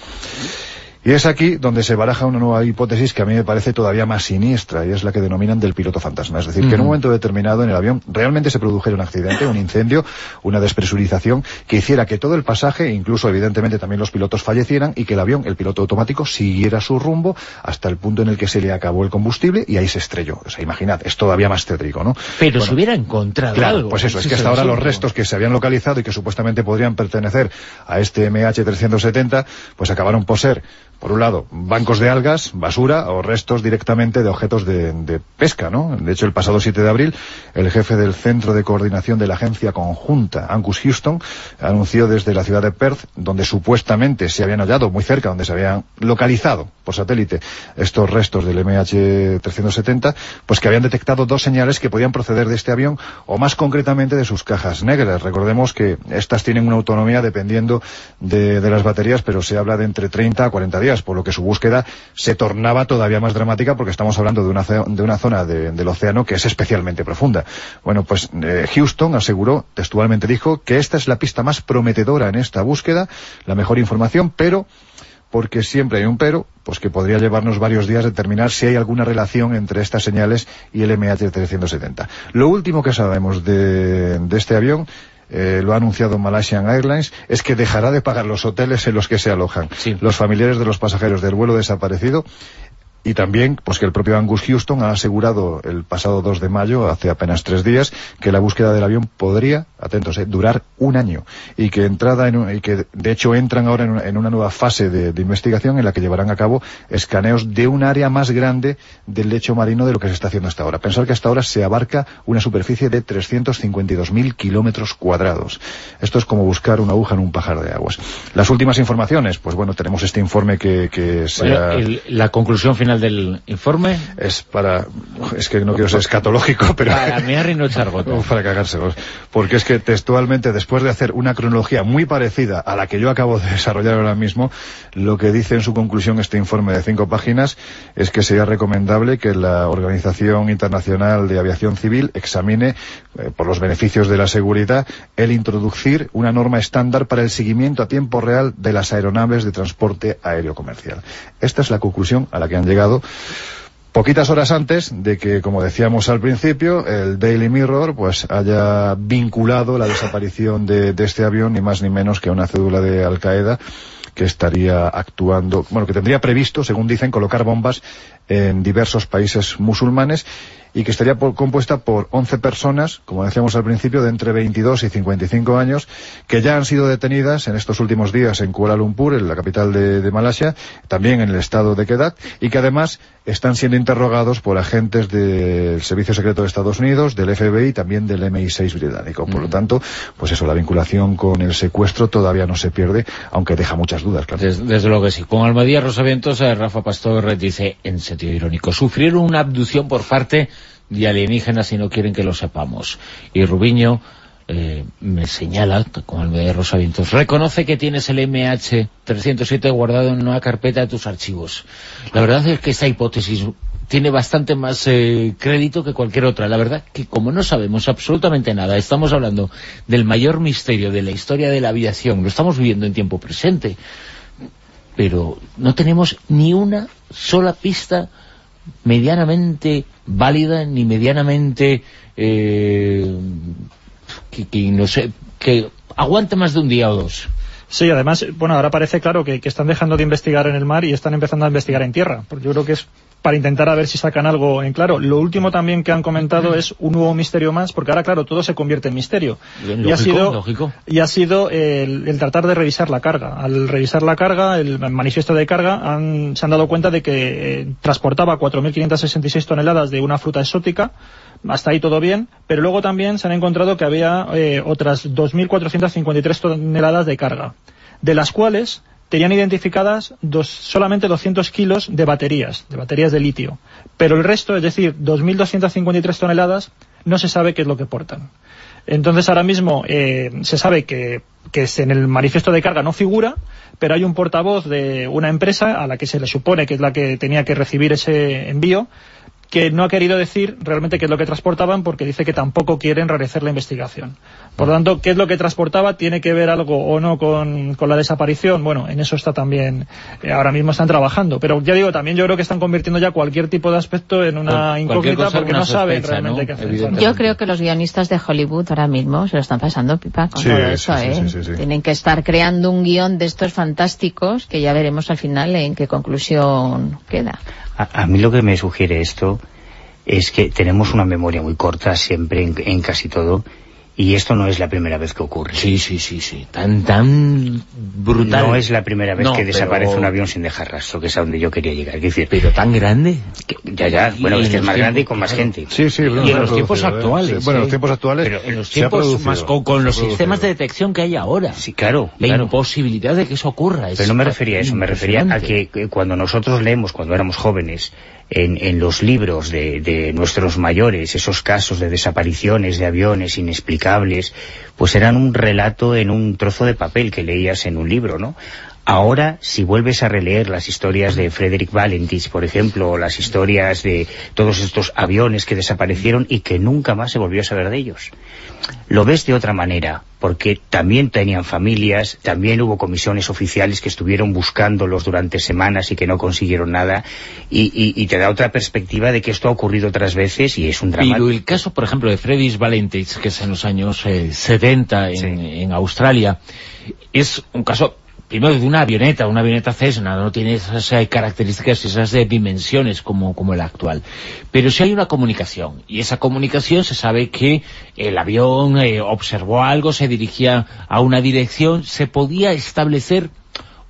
S4: Y es aquí donde se baraja una nueva hipótesis que a mí me parece todavía más siniestra, y es la que denominan del piloto fantasma. Es decir, que en un momento determinado en el avión realmente se produjera un accidente, un incendio, una despresurización, que hiciera que todo el pasaje, incluso evidentemente también los pilotos fallecieran, y que el avión, el piloto automático, siguiera su rumbo hasta el punto en el que se le acabó el combustible y ahí se estrelló. O sea, imaginad, es todavía más tétrico, ¿no?
S1: Pero se hubiera encontrado
S4: claro, pues eso, es que hasta ahora los restos que se habían localizado y que supuestamente podrían pertenecer a este MH370, pues acabaron por ser por un lado, bancos de algas, basura o restos directamente de objetos de, pesca, ¿no? De hecho, el pasado 7 de abril, el jefe del Centro de Coordinación de la Agencia Conjunta, Angus Houston, anunció desde la ciudad de Perth, donde supuestamente se habían hallado, muy cerca, donde se habían localizado por satélite estos restos del MH370, pues que habían detectado dos señales que podían proceder de este avión, o más concretamente de sus cajas negras. Recordemos que estas tienen una autonomía dependiendo de, de las baterías, pero se habla de entre 30 a 40 días por lo que su búsqueda se tornaba todavía más dramática porque estamos hablando de una, de una zona del océano que es especialmente profunda. Bueno, pues eh, Houston aseguró, textualmente dijo, que esta es la pista más prometedora en esta búsqueda, la mejor información, pero porque siempre hay un pero, pues que podría llevarnos varios días determinar si hay alguna relación entre estas señales y el MH370. Lo último que sabemos de, de este avión eh, lo ha anunciado Malaysian Airlines, es que dejará de pagar los hoteles en los que se alojan. Los familiares de los pasajeros del vuelo desaparecido y también, pues que el propio Angus Houston ha asegurado el pasado 2 de mayo, hace apenas tres días, que la búsqueda del avión podría, atentos, eh, durar un año. Y que entrada en y que de hecho entran ahora en, una nueva fase de, investigación en la que llevarán a cabo escaneos de un área más grande del lecho marino de lo que se está haciendo hasta ahora. Pensar que hasta ahora se abarca una superficie de 352.000 kilómetros cuadrados. Esto es como buscar una aguja en un pajar de aguas. Las últimas informaciones, pues bueno, tenemos este informe que, que
S1: la conclusión final del informe?
S4: Es para... Es que no quiero ser escatológico, pero...
S1: Para mear y no echar
S4: Para cagárselos. Porque es que textualmente, después de hacer una cronología muy parecida a la que yo acabo de desarrollar ahora mismo, lo que dice en su conclusión este informe de cinco páginas es que sería recomendable que la Organización Internacional de Aviación Civil examine, eh, por los beneficios de la seguridad, el introducir una norma estándar para el seguimiento a tiempo real de las aeronaves de transporte aéreo comercial. Esta es la conclusión a la que han llegado poquitas horas antes de que, como decíamos al principio, el Daily Mirror pues haya vinculado la desaparición de, este avión ni más ni menos que a una cédula de Al Qaeda que estaría actuando, bueno, que tendría previsto, según dicen, colocar bombas en diversos países musulmanes y que estaría compuesta por 11 personas, como decíamos al principio, de entre 22 y 55 años, que ya han sido detenidas en estos últimos días en Kuala Lumpur, en la capital de, Malasia, también en el estado de Kedah, y que además están siendo interrogados por agentes del Servicio Secreto de Estados Unidos, del FBI y también del MI6 británico. Por lo mm. tanto, pues eso, la vinculación con el secuestro todavía no se pierde, aunque deja muchas dudas, claro.
S1: Desde, desde luego que sí. Con Almadía Rosavientos, Rafa Pastor dice, en sentido irónico, sufrieron una abducción por parte de alienígenas y no quieren que lo sepamos. Y Rubiño eh, me señala, con el de Rosavientos, reconoce que tienes el MH307 guardado en una carpeta de tus archivos. La verdad es que esta hipótesis tiene bastante más eh, crédito que cualquier otra. La verdad que como no sabemos absolutamente nada, estamos hablando del mayor misterio de la historia de la aviación, lo estamos viviendo en tiempo presente, pero no tenemos ni una sola pista medianamente válida ni medianamente eh, que, no sé que aguante más de un día o dos.
S3: Sí, además, bueno, ahora parece claro que, que, están dejando de investigar en el mar y están empezando a investigar en tierra, porque yo creo que es para intentar a ver si sacan algo en claro. Lo último también que han comentado es un nuevo misterio más, porque ahora, claro, todo se convierte en misterio.
S1: y, ha sido,
S3: y ha sido el, tratar de revisar la carga. Al revisar la carga, el manifiesto de carga, han, se han dado cuenta de que eh, transportaba 4.566 toneladas de una fruta exótica, hasta ahí todo bien, pero luego también se han encontrado que había eh, otras 2.453 toneladas de carga, de las cuales tenían identificadas solamente 200 kilos de baterías, de baterías de litio. Pero el resto, es decir, 2.253 toneladas, no se sabe qué es lo que portan. Entonces ahora mismo eh, se sabe que, que en el manifiesto de carga no figura, pero hay un portavoz de una empresa a la que se le supone que es la que tenía que recibir ese envío, que no ha querido decir realmente qué es lo que transportaban porque dice que tampoco quieren realizar la investigación. Por lo tanto, ¿qué es lo que transportaba? ¿Tiene que ver algo o no con, la desaparición? Bueno, en eso está también, eh, ahora mismo están trabajando. Pero ya digo, también yo creo que están convirtiendo ya cualquier tipo de aspecto en una incógnita porque no saben realmente qué hacer.
S5: Yo creo que los guionistas de Hollywood ahora mismo se lo están pasando pipa con todo eso, ¿eh? Tienen que estar creando un guion de estos fantásticos que ya veremos al final en qué conclusión queda.
S2: A, mí lo que me sugiere esto es que tenemos una memoria muy corta siempre en casi todo y esto no es la primera vez que ocurre.
S1: Sí, sí, sí, sí. Tan, tan brutal.
S2: No es la primera vez que desaparece un avión sin dejar rastro, que es a donde yo quería llegar. decir,
S1: pero tan grande.
S2: ya, ya. Bueno, es que es más grande y con más gente.
S4: Sí, sí.
S1: y en los tiempos actuales.
S4: bueno, en los tiempos actuales.
S1: Pero en los tiempos más con, los sistemas de detección que hay ahora.
S2: Sí, claro.
S1: La imposibilidad de que eso ocurra.
S2: pero no me refería a eso, me refería a que cuando nosotros leemos, cuando éramos jóvenes, en, los libros de, nuestros mayores, esos casos de desapariciones de aviones inexplicables, pues eran un relato en un trozo de papel que leías en un libro, ¿no? Ahora, si vuelves a releer las historias de Frederick Valentich, por ejemplo, o las historias de todos estos aviones que desaparecieron y que nunca más se volvió a saber de ellos, lo ves de otra manera, porque también tenían familias, también hubo comisiones oficiales que estuvieron buscándolos durante semanas y que no consiguieron nada, y, te da otra perspectiva de que esto ha ocurrido otras veces y es un drama.
S1: Pero el caso, por ejemplo, de Frederick Valentich, que es en los años 70 eh, en, en Australia, es un caso primero de una avioneta, una avioneta Cessna, no tiene esas eh, características, esas dimensiones como, como el actual. Pero si hay una comunicación, y esa comunicación se sabe que el avión eh, observó algo, se dirigía a una dirección, se podía establecer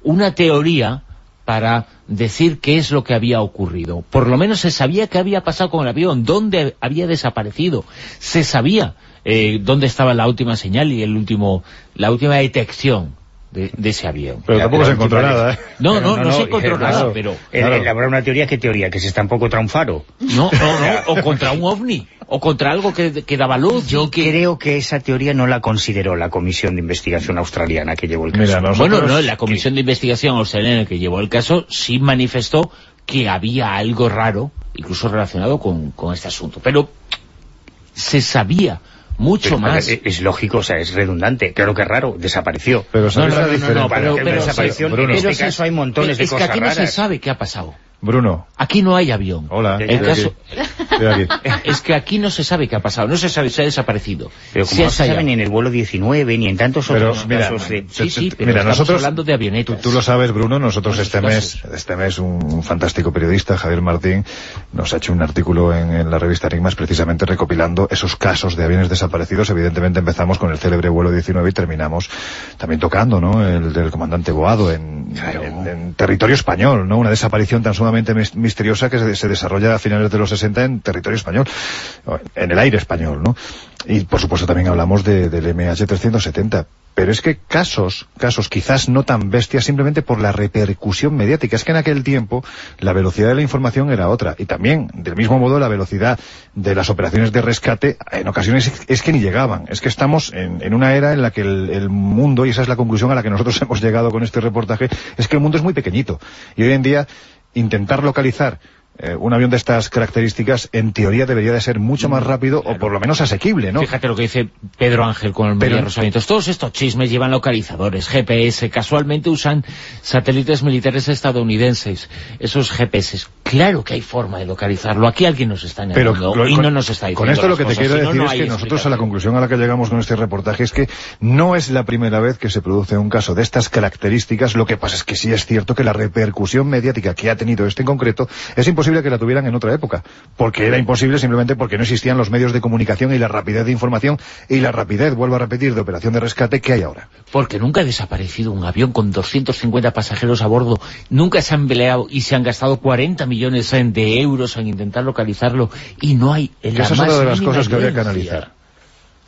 S1: una teoría para decir qué es lo que había ocurrido. Por lo menos se sabía qué había pasado con el avión, dónde había desaparecido. Se sabía eh, dónde estaba la última señal y el último, la última detección de, ese avión.
S4: Pero tampoco se encontró nada, ¿eh?
S1: No, no, no, se encontró nada, pero...
S2: Habrá una teoría, ¿qué teoría? ¿Que se está un poco contra un faro?
S1: No, no, no, o contra un ovni, o contra algo que, daba luz.
S2: Yo creo que esa teoría no la consideró la Comisión de Investigación Australiana que llevó el caso.
S1: Bueno, no, la Comisión de Investigación Australiana que llevó el caso sí manifestó que había algo raro, incluso relacionado con, con este asunto. Pero se sabía mucho más.
S2: Es, lógico, o sea, es redundante. Claro que es raro, desapareció.
S1: Pero no, no, no, pero,
S2: en este caso hay montones de cosas
S1: Es que aquí
S2: no
S1: se sabe qué ha pasado.
S4: Bruno.
S1: Aquí no hay avión.
S4: Hola.
S1: El caso... es que aquí no se sabe qué ha pasado, no se sabe, se ha desaparecido.
S2: Pero como no se sabe ni en el vuelo 19, ni en tantos otros casos de...
S1: Sí, sí, pero mira, nosotros, hablando de avionetas.
S4: Tú, lo sabes, Bruno, nosotros este mes, este mes un, fantástico periodista, Javier Martín, nos ha hecho un artículo en, la revista Enigmas precisamente recopilando esos casos de aviones desaparecidos. Evidentemente empezamos con el célebre vuelo 19 y terminamos también tocando, ¿no?, el del comandante Boado en, en, territorio español, ¿no?, una desaparición tan misteriosa que se, desarrolla a finales de los 60 en territorio español, en el aire español, ¿no? Y por supuesto también hablamos de, del MH370. Pero es que casos, casos quizás no tan bestias simplemente por la repercusión mediática. Es que en aquel tiempo la velocidad de la información era otra. Y también, del mismo modo, la velocidad de las operaciones de rescate en ocasiones es que ni llegaban. Es que estamos en, una era en la que el, mundo, y esa es la conclusión a la que nosotros hemos llegado con este reportaje, es que el mundo es muy pequeñito. Y hoy en día intentar localizar eh, un avión de estas características en teoría debería de ser mucho más rápido o por lo menos asequible, ¿no?
S1: Fíjate lo que dice Pedro Ángel con el Pero... Rosalitos. Todos estos chismes llevan localizadores, GPS, casualmente usan satélites militares estadounidenses, esos GPS. Claro que hay forma de localizarlo. Aquí alguien nos está engañando y no nos está diciendo
S4: Con esto lo que te quiero decir es que nosotros a la conclusión a la que llegamos con este reportaje es que no es la primera vez que se produce un caso de estas características. Lo que pasa es que sí es cierto que la repercusión mediática que ha tenido este en concreto es imposible que la tuvieran en otra época, porque era imposible simplemente porque no existían los medios de comunicación y la rapidez de información y la rapidez, vuelvo a repetir, de operación de rescate que hay ahora.
S1: Porque nunca ha desaparecido un avión con 250 pasajeros a bordo, nunca se han peleado y se han gastado 40 millones de euros en intentar localizarlo y no hay
S4: en Esa es una de las cosas que habría que analizar.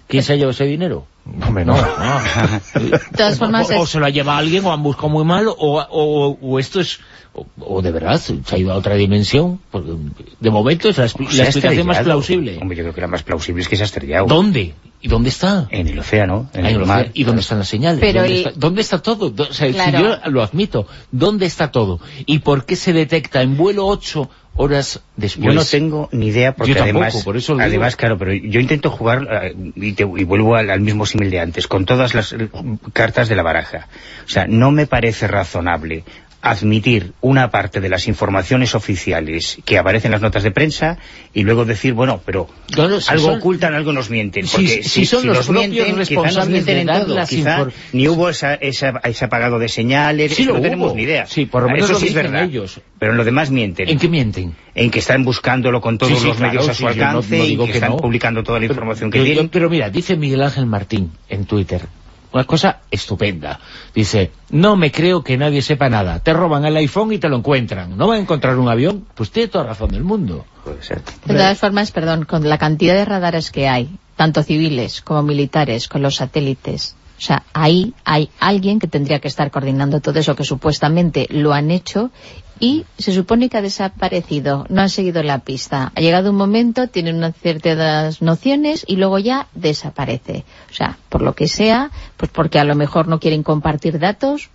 S1: ¿Quién se ha llevado ese dinero?
S4: Hombre, no.
S5: De todas formas
S1: o, se lo ha llevado alguien o han buscado muy mal o, o esto es o, de verdad se ha ido a otra dimensión, porque de momento es la, explicación más plausible.
S2: Hombre, yo creo que la más plausible es que se ha estrellado.
S1: ¿Dónde? ¿Y dónde está?
S2: En el océano, en, el, mar.
S1: ¿Y dónde están las señales? ¿Dónde, está, todo? O sea, si yo lo admito, ¿dónde está todo? ¿Y por qué se detecta en vuelo 8 horas después.
S2: Yo no tengo ni idea porque además, por eso además claro, pero yo intento jugar eh, y, vuelvo al, mismo símil de antes, con todas las eh, cartas de la baraja. O sea, no me parece razonable admitir una parte de las informaciones oficiales que aparecen en las notas de prensa y luego decir, bueno, pero algo ocultan, algo nos mienten. Porque
S1: si, son los nos mienten, responsables
S2: de en quizá ni hubo esa, ese apagado de señales, no tenemos ni idea.
S1: Sí, por lo menos
S2: Eso
S1: sí
S2: es verdad.
S1: Ellos.
S2: Pero en lo demás mienten.
S1: ¿En qué mienten?
S2: En que están buscándolo con todos los medios a su alcance y que, están publicando toda la información que tienen.
S1: pero mira, dice Miguel Ángel Martín en Twitter, una cosa estupenda. Dice, no me creo que nadie sepa nada. Te roban el iPhone y te lo encuentran. ¿No va a encontrar un avión? Pues tiene toda razón del mundo.
S2: Puede ser.
S5: De todas formas, perdón, con la cantidad de radares que hay, tanto civiles como militares, con los satélites, o sea, ahí hay alguien que tendría que estar coordinando todo eso, que supuestamente lo han hecho y se supone que ha desaparecido, no han seguido la pista. Ha llegado un momento, tienen unas ciertas nociones y luego ya desaparece. O sea, por lo que sea, pues porque a lo mejor no quieren compartir datos,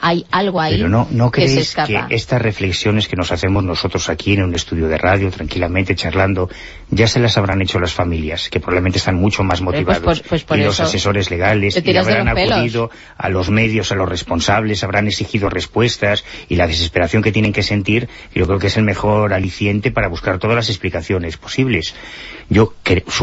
S5: hay algo ahí
S2: Pero no, no
S5: que
S2: creéis que estas reflexiones que nos hacemos nosotros aquí en un estudio de radio, tranquilamente charlando, ya se las habrán hecho las familias, que probablemente están mucho más eh, pues motivados,
S5: pues
S2: y los asesores legales, y habrán acudido a los medios, a los responsables, habrán exigido respuestas, y la desesperación que tienen que sentir, yo creo que es el mejor aliciente para buscar todas las explicaciones posibles. Yo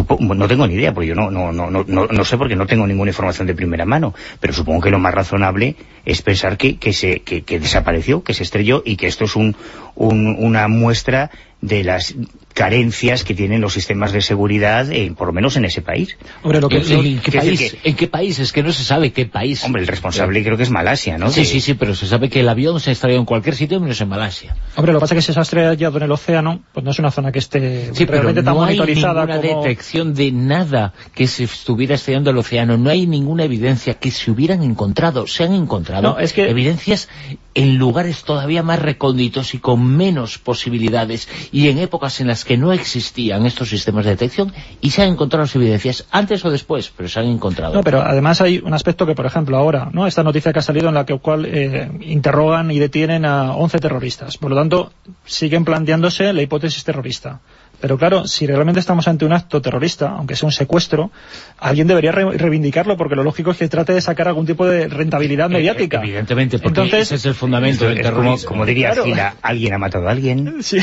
S2: no tengo ni idea, porque yo no, no, no, no, no sé porque no tengo ninguna información de primera mano, pero supongo que lo más razonable es pensar que, que, se, que, que desapareció, que se estrelló y que esto es un, un, una muestra de las carencias que tienen los sistemas de seguridad, eh, por lo menos en ese país.
S1: Hombre, lo que, ¿En, qué país? ¿En qué país? Es que no se sabe qué país.
S2: Hombre, el responsable creo que es Malasia, ¿no?
S1: Sí, sí, sí, pero se sabe que el avión se ha estrellado en cualquier sitio menos en Malasia.
S3: Hombre, lo que pasa es que si se ha estrellado en el océano, pues no es una zona que esté
S1: sí, realmente
S3: tan
S1: monitorizada hay ninguna detección de nada que se estuviera estrellando el océano. No hay ninguna evidencia que se hubieran encontrado. Se han encontrado es que... evidencias en lugares todavía más recónditos y con menos posibilidades y en épocas en las que no existían estos sistemas de detección y se han encontrado las evidencias antes o después, pero se han encontrado.
S3: No, pero además hay un aspecto que, por ejemplo, ahora, ¿no? Esta noticia que ha salido en la que cual eh, interrogan y detienen a 11 terroristas. Por lo tanto, siguen planteándose la hipótesis terrorista. Pero claro, si realmente estamos ante un acto terrorista, aunque sea un secuestro, alguien debería reivindicarlo, porque lo lógico es que trate de sacar algún tipo de rentabilidad eh, mediática.
S1: evidentemente, porque Entonces, ese es el fundamento del terrorismo.
S2: Como, diría Gila, alguien ha matado a alguien, sí.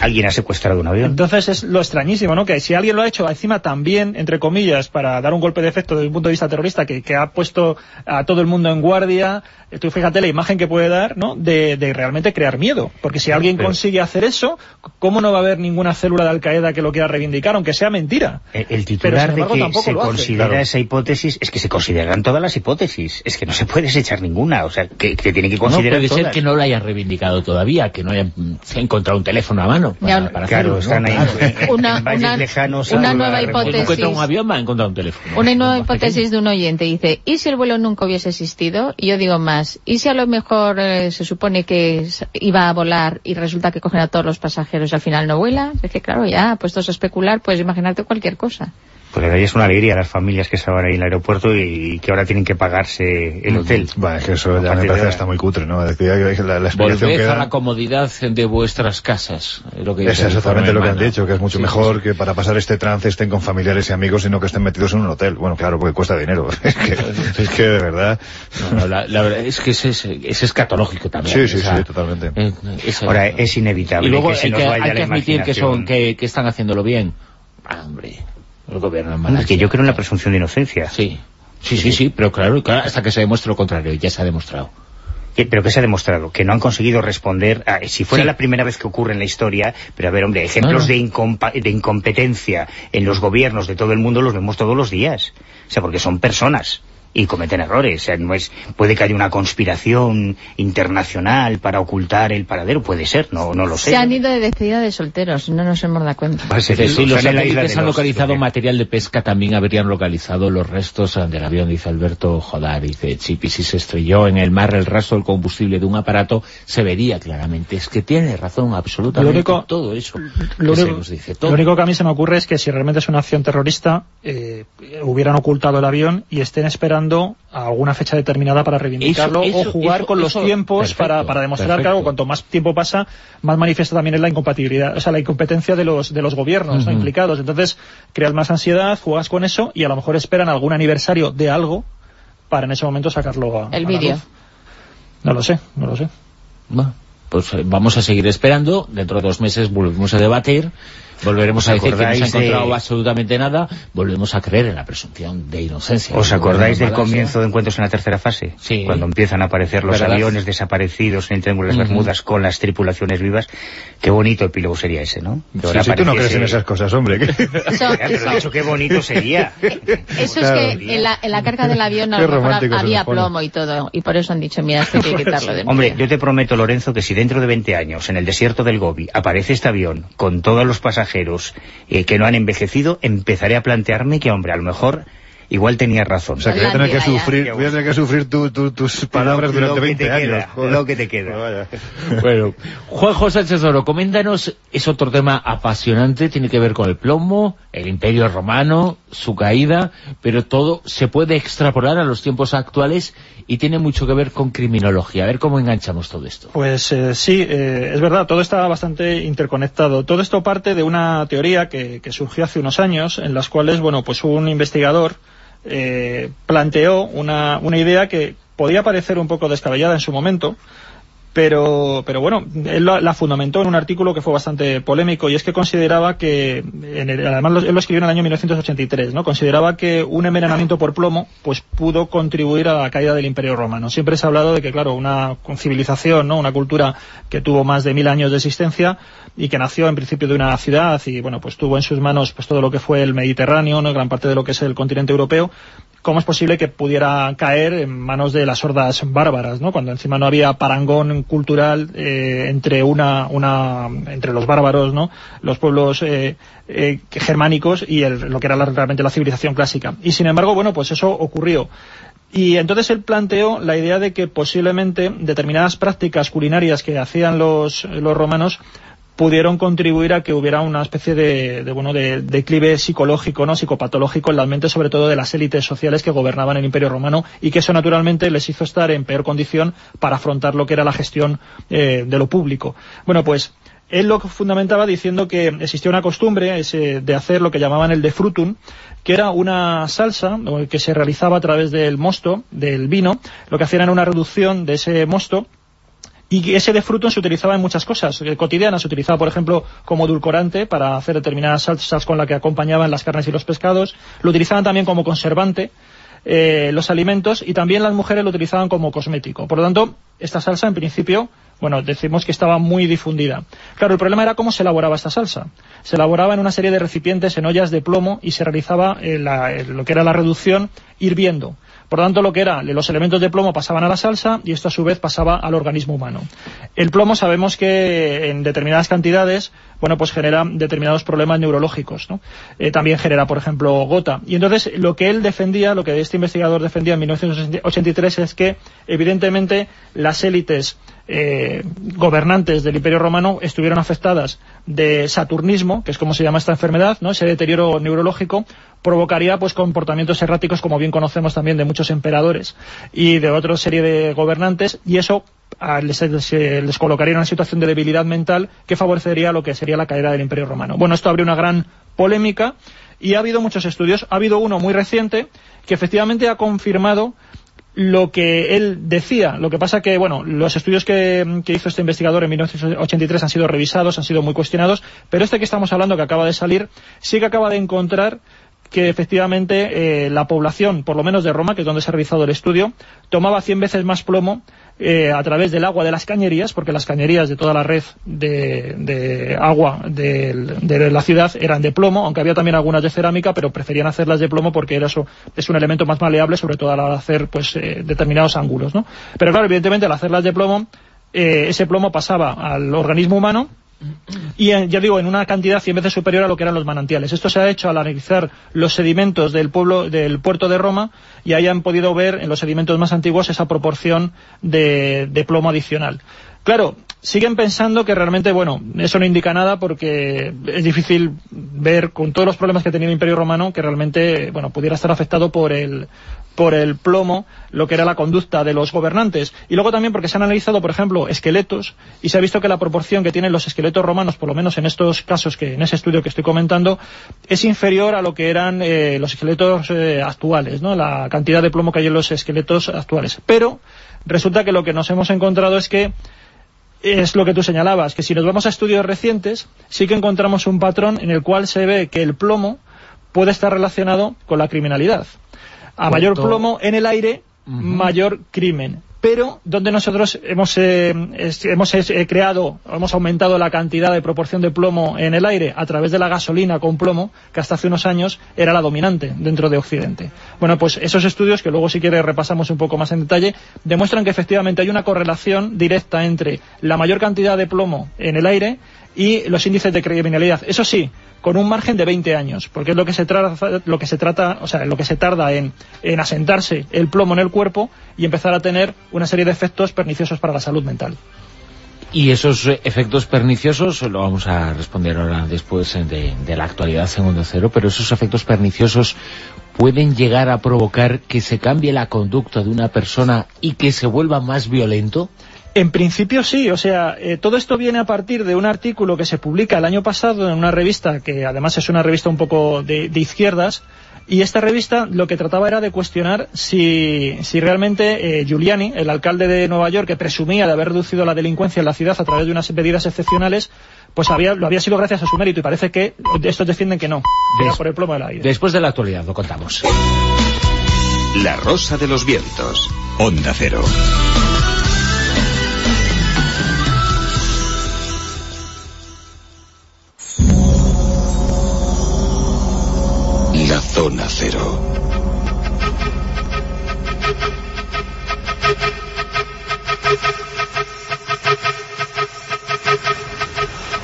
S2: alguien ha secuestrado un avión.
S3: Entonces es lo extrañísimo, ¿no? Que si alguien lo ha hecho encima también, entre comillas, para dar un golpe de efecto desde un punto de vista terrorista, que, que ha puesto a todo el mundo en guardia, tú fíjate la imagen que puede dar, ¿no? De, de realmente crear miedo. Porque si alguien consigue hacer eso, ¿cómo no va a haber ninguna célula de Al-Qaeda que lo quiera reivindicar, aunque sea mentira?
S2: El, titular de que se considera esa hipótesis es que se consideran todas las hipótesis. Es que no se puede desechar ninguna. O sea, que, que tiene que considerar
S1: No puede ser que no lo hayan reivindicado todavía, que no hayan encontrado un teléfono a mano para, para
S2: claro, están ahí
S5: una, una,
S2: lejanos.
S5: Una nueva hipótesis.
S1: un avión, va a encontrar un teléfono.
S5: Una nueva hipótesis de un oyente. Dice, ¿y si el vuelo nunca hubiese existido? Y yo digo más, ¿y si a lo mejor eh, se supone que iba a volar y resulta que cogen a todos los pasajeros y al final no vuela? Es que claro, ya, puestos a especular, puedes imaginarte cualquier cosa.
S2: Pues ahí es una alegría las familias que estaban ahí en el aeropuerto y, que ahora tienen que pagarse el hotel.
S4: Bueno, es que eso ya me parece hasta muy cutre, ¿no? La,
S1: la, Volved a la comodidad de vuestras casas. Lo que
S4: es exactamente lo que han dicho, que es mucho mejor que para pasar este trance estén con familiares y amigos, sino que estén metidos en un hotel. Bueno, claro, porque cuesta dinero. es, que, es que de verdad...
S1: la, verdad es que es, es, escatológico también.
S4: Sí, sí, sí, totalmente. Eh,
S2: ahora, es inevitable
S1: y luego
S2: que se
S1: hay,
S2: nos
S1: que,
S2: vaya
S1: hay que admitir que, son, que, que están haciéndolo bien. Ah, hombre el gobierno
S2: que yo creo en la presunción de inocencia.
S1: Sí, sí, sí, sí, pero claro, hasta que se demuestre lo contrario, ya se ha demostrado.
S2: ¿Pero qué se ha demostrado? Que no han conseguido responder, a, si fuera la primera vez que ocurre en la historia, pero a ver, hombre, ejemplos De, de incompetencia en los gobiernos de todo el mundo los vemos todos los días. O sea, porque son personas y cometen errores. O sea, no es, puede que haya una conspiración internacional para ocultar el paradero, puede ser, no, no lo sé.
S5: Se han ido de despedida de solteros, no nos hemos dado cuenta.
S1: Pues si los satélites han localizado material de pesca, también habrían localizado los restos del avión, dice Alberto Jodar, dice Chip, y si se estrelló en el mar el rastro del combustible de un aparato, se vería claramente. Es que tiene razón absolutamente todo eso
S3: lo único, dice. Lo único que a mí se me ocurre es que si realmente es una acción terrorista, eh, hubieran ocultado el avión y estén esperando a alguna fecha determinada para reivindicarlo o jugar con los tiempos para, para, demostrar que algo, cuanto más tiempo pasa, más manifiesta también es la incompatibilidad, o sea, la incompetencia de los, de los gobiernos implicados. Entonces, creas más ansiedad, juegas con eso y a lo mejor esperan algún aniversario de algo para en ese momento sacarlo a
S5: El vídeo.
S3: No lo sé, no lo sé.
S1: Bueno, pues eh, vamos a seguir esperando, dentro de dos meses volvemos a debatir volveremos a decir que no se ha encontrado absolutamente nada, volvemos a creer en la presunción de inocencia.
S2: ¿Os acordáis del comienzo de Encuentros en la tercera fase? Sí. Cuando empiezan a aparecer los aviones desaparecidos en el Triángulo de las Bermudas con las tripulaciones vivas. Qué bonito epílogo sería ese, ¿no?
S4: Sí, tú no crees en esas cosas, hombre.
S2: Eso, qué bonito sería.
S5: Eso es que en la, en la, carga del avión había plomo y todo, y por eso han dicho, mira, esto hay que quitarlo de
S2: Hombre, yo te prometo, Lorenzo, que si dentro de 20 años, en el desierto del Gobi, aparece este avión con todos los pasajeros eh, que no han envejecido, empezaré a plantearme que, hombre, a lo mejor igual tenía razón.
S4: O sea, que voy a tener que sufrir, voy a tener que sufrir tus palabras durante 20 años.
S2: lo que te queda.
S1: bueno, Juanjo Sánchez Oro, coméntanos, es otro tema apasionante, tiene que ver con el plomo, el imperio romano, su caída, pero todo se puede extrapolar a los tiempos actuales y tiene mucho que ver con criminología. A ver cómo enganchamos todo esto.
S3: Pues eh, sí, eh, es verdad, todo está bastante interconectado. Todo esto parte de una teoría que, surgió hace unos años, en las cuales, bueno, pues un investigador eh, planteó una, una idea que podía parecer un poco descabellada en su momento, pero, pero bueno, él la, fundamentó en un artículo que fue bastante polémico y es que consideraba que, en además él lo escribió en el año 1983, ¿no? Consideraba que un envenenamiento por plomo pues pudo contribuir a la caída del Imperio Romano. Siempre se ha hablado de que, claro, una civilización, ¿no? Una cultura que tuvo más de mil años de existencia y que nació en principio de una ciudad y, bueno, pues tuvo en sus manos pues todo lo que fue el Mediterráneo, ¿no? Gran parte de lo que es el continente europeo ¿cómo es posible que pudiera caer en manos de las hordas bárbaras, ¿no? Cuando encima no había parangón cultural eh, entre una, una, entre los bárbaros, ¿no? Los pueblos eh, eh, germánicos y el, lo que era realmente la civilización clásica. Y sin embargo, bueno, pues eso ocurrió. Y entonces él planteó la idea de que posiblemente determinadas prácticas culinarias que hacían los, los romanos pudieron contribuir a que hubiera una especie de, bueno de declive psicológico no psicopatológico en la mente sobre todo de las élites sociales que gobernaban el Imperio Romano y que eso naturalmente les hizo estar en peor condición para afrontar lo que era la gestión eh, de lo público. Bueno pues él lo fundamentaba diciendo que existía una costumbre de hacer lo que llamaban el de frutum, que era una salsa que se realizaba a través del mosto, del vino, lo que hacían era una reducción de ese mosto y ese de fruto se utilizaba en muchas cosas eh, cotidianas. Se utilizaba, por ejemplo, como edulcorante para hacer determinadas salsas con las que acompañaban las carnes y los pescados. Lo utilizaban también como conservante eh, los alimentos y también las mujeres lo utilizaban como cosmético. Por lo tanto, esta salsa, en principio, bueno, decimos que estaba muy difundida. Claro, el problema era cómo se elaboraba esta salsa. Se elaboraba en una serie de recipientes en ollas de plomo y se realizaba eh, lo que era la reducción hirviendo. Por lo tanto, lo que era, los elementos de plomo pasaban a la salsa y esto a su vez pasaba al organismo humano. El plomo sabemos que en determinadas cantidades, bueno, pues genera determinados problemas neurológicos, ¿no? Eh, también genera, por ejemplo, gota. Y entonces, lo que él defendía, lo que este investigador defendía en 1983 es que, evidentemente, las élites eh, gobernantes del Imperio Romano estuvieron afectadas de saturnismo, que es como se llama esta enfermedad, ¿no? ese deterioro neurológico, provocaría pues comportamientos erráticos, como bien conocemos también de muchos emperadores y de otra serie de gobernantes, y eso les, les, colocaría en una situación de debilidad mental que favorecería lo que sería la caída del Imperio Romano. Bueno, esto abre una gran polémica y ha habido muchos estudios. Ha habido uno muy reciente que efectivamente ha confirmado lo que él decía. Lo que pasa que, bueno, los estudios que, hizo este investigador en 1983 han sido revisados, han sido muy cuestionados, pero este que estamos hablando, que acaba de salir, sí que acaba de encontrar que efectivamente eh, la población, por lo menos de Roma, que es donde se ha realizado el estudio, tomaba 100 veces más plomo eh, a través del agua de las cañerías, porque las cañerías de toda la red de, agua de, la ciudad eran de plomo, aunque había también algunas de cerámica, pero preferían hacerlas de plomo porque era eso, es un elemento más maleable, sobre todo a la hora de hacer pues, eh, determinados ángulos. ¿no? Pero claro, evidentemente al hacerlas de plomo, ese plomo pasaba al organismo humano, y ya digo, en una cantidad 100 veces superior a lo que eran los manantiales. Esto se ha hecho al analizar los sedimentos del pueblo, del puerto de Roma, y ahí han podido ver en los sedimentos más antiguos esa proporción de, de plomo adicional. Claro, siguen pensando que realmente, bueno, eso no indica nada porque es difícil ver con todos los problemas que tenido el Imperio Romano que realmente, bueno, pudiera estar afectado por el, por el plomo lo que era la conducta de los gobernantes. Y luego también porque se han analizado, por ejemplo, esqueletos y se ha visto que la proporción que tienen los esqueletos romanos, por lo menos en estos casos que en ese estudio que estoy comentando, es inferior a lo que eran eh, los esqueletos eh, actuales, ¿no? La cantidad de plomo que hay en los esqueletos actuales. Pero resulta que lo que nos hemos encontrado es que es lo que tú señalabas, que si nos vamos a estudios recientes, sí que encontramos un patrón en el cual se ve que el plomo puede estar relacionado con la criminalidad. A mayor plomo en el aire, mayor crimen pero donde nosotros hemos, eh, hemos eh, creado, hemos aumentado la cantidad de proporción de plomo en el aire a través de la gasolina con plomo, que hasta hace unos años era la dominante dentro de Occidente. Bueno, pues esos estudios, que luego si quiere repasamos un poco más en detalle, demuestran que efectivamente hay una correlación directa entre la mayor cantidad de plomo en el aire y los índices de criminalidad. Eso sí, con un margen de 20 años, porque es lo que se lo que se trata, o sea, lo que se tarda en, en asentarse el plomo en el cuerpo y empezar a tener una serie de efectos perniciosos para la salud mental.
S1: Y esos efectos perniciosos, lo vamos a responder ahora después de, de, la actualidad segundo cero, pero esos efectos perniciosos pueden llegar a provocar que se cambie la conducta de una persona y que se vuelva más violento?
S3: En principio sí, o sea, eh, todo esto viene a partir de un artículo que se publica el año pasado en una revista que además es una revista un poco de, izquierdas, y esta revista lo que trataba era de cuestionar si, si realmente eh, Giuliani, el alcalde de Nueva York, que presumía de haber reducido la delincuencia en la ciudad a través de unas medidas excepcionales, pues había, lo había sido gracias a su mérito, y parece que estos defienden que no, era por el plomo del aire.
S1: Después de la actualidad, lo contamos.
S6: La Rosa de los Vientos, Onda Cero. Zona Cero.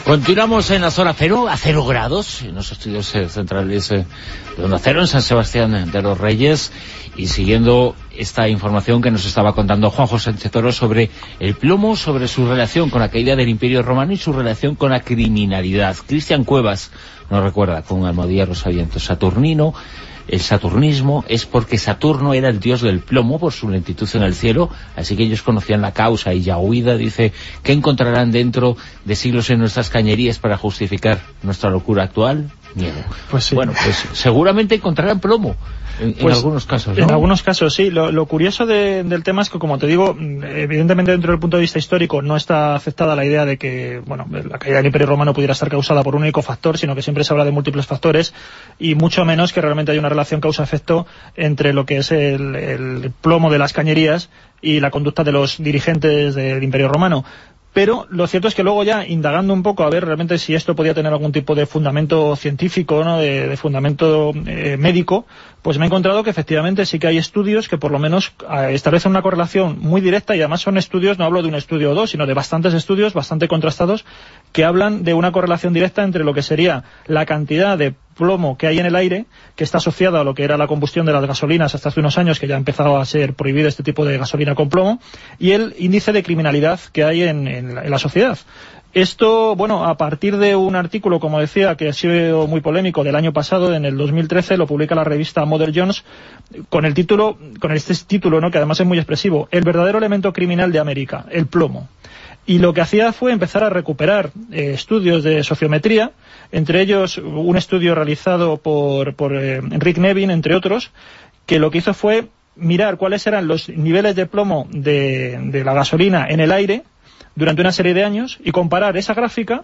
S1: Continuamos en la zona cero, a cero grados, en los estudios eh, centrales eh, de Onda Cero, en San Sebastián de los Reyes, y siguiendo esta información que nos estaba contando Juan José Toro sobre el plomo, sobre su relación con la caída del Imperio Romano y su relación con la criminalidad. Cristian Cuevas nos recuerda con Almodía Rosaviento Saturnino, el saturnismo es porque Saturno era el dios del plomo por su lentitud en el cielo, así que ellos conocían la causa y Yahuida dice que encontrarán dentro de siglos en nuestras cañerías para justificar nuestra locura actual. Miedo.
S3: Pues
S1: Bueno, pues seguramente encontrarán plomo. En,
S3: pues,
S1: algunos casos, ¿no?
S3: En algunos casos, sí. Lo, curioso del tema es que, como te digo, evidentemente dentro del punto de vista histórico no está aceptada la idea de que, bueno, la caída del Imperio Romano pudiera estar causada por un único factor, sino que siempre se habla de múltiples factores y mucho menos que realmente hay una relación causa-efecto entre lo que es el, plomo de las cañerías y la conducta de los dirigentes del Imperio Romano pero lo cierto es que luego ya indagando un poco a ver realmente si esto podía tener algún tipo de fundamento científico, ¿no? de, fundamento eh, médico, pues me he encontrado que efectivamente sí que hay estudios que por lo menos eh, establecen una correlación muy directa y además son estudios, no hablo de un estudio o dos, sino de bastantes estudios bastante contrastados que hablan de una correlación directa entre lo que sería la cantidad de plomo que hay en el aire, que está asociada a lo que era la combustión de las gasolinas hasta hace unos años, que ya ha empezado a ser prohibido este tipo de gasolina con plomo, y el índice de criminalidad que hay en la sociedad. Esto, bueno, a partir de un artículo, como decía, que ha sido muy polémico del año pasado, en el 2013, lo publica la revista Mother Jones, con el título, con este título, ¿no?, que además es muy expresivo, El verdadero elemento criminal de América, el plomo. Y lo que hacía fue empezar a recuperar eh, estudios de sociometría, entre ellos un estudio realizado por, por eh, Rick Nevin, entre otros, que lo que hizo fue mirar cuáles eran los niveles de plomo de la gasolina en el aire, durante una serie de años y comparar esa gráfica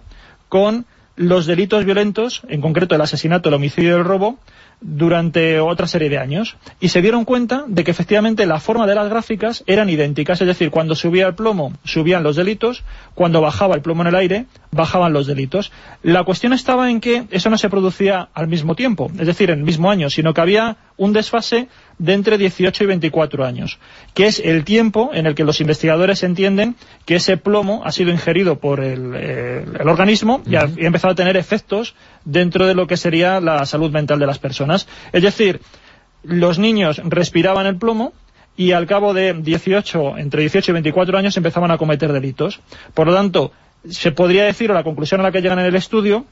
S3: con los delitos violentos, en concreto el asesinato, el homicidio y el robo, durante otra serie de años. Y se dieron cuenta de que efectivamente la forma de las gráficas eran idénticas, es decir, cuando subía el plomo, subían los delitos, cuando bajaba el plomo en el aire, bajaban los delitos. La cuestión estaba en que eso no se producía al mismo tiempo, es decir, en el mismo año, sino que había un desfase de entre 18 y 24 años, que es el tiempo en el que los investigadores entienden que ese plomo ha sido ingerido por el, eh, organismo y ha, empezado a tener efectos dentro de lo que sería la salud mental de las personas. Es decir, los niños respiraban el plomo, y al cabo de 18, entre 18 y 24 años empezaban a cometer delitos. Por lo tanto, se podría decir, o la conclusión a la que llegan en el estudio,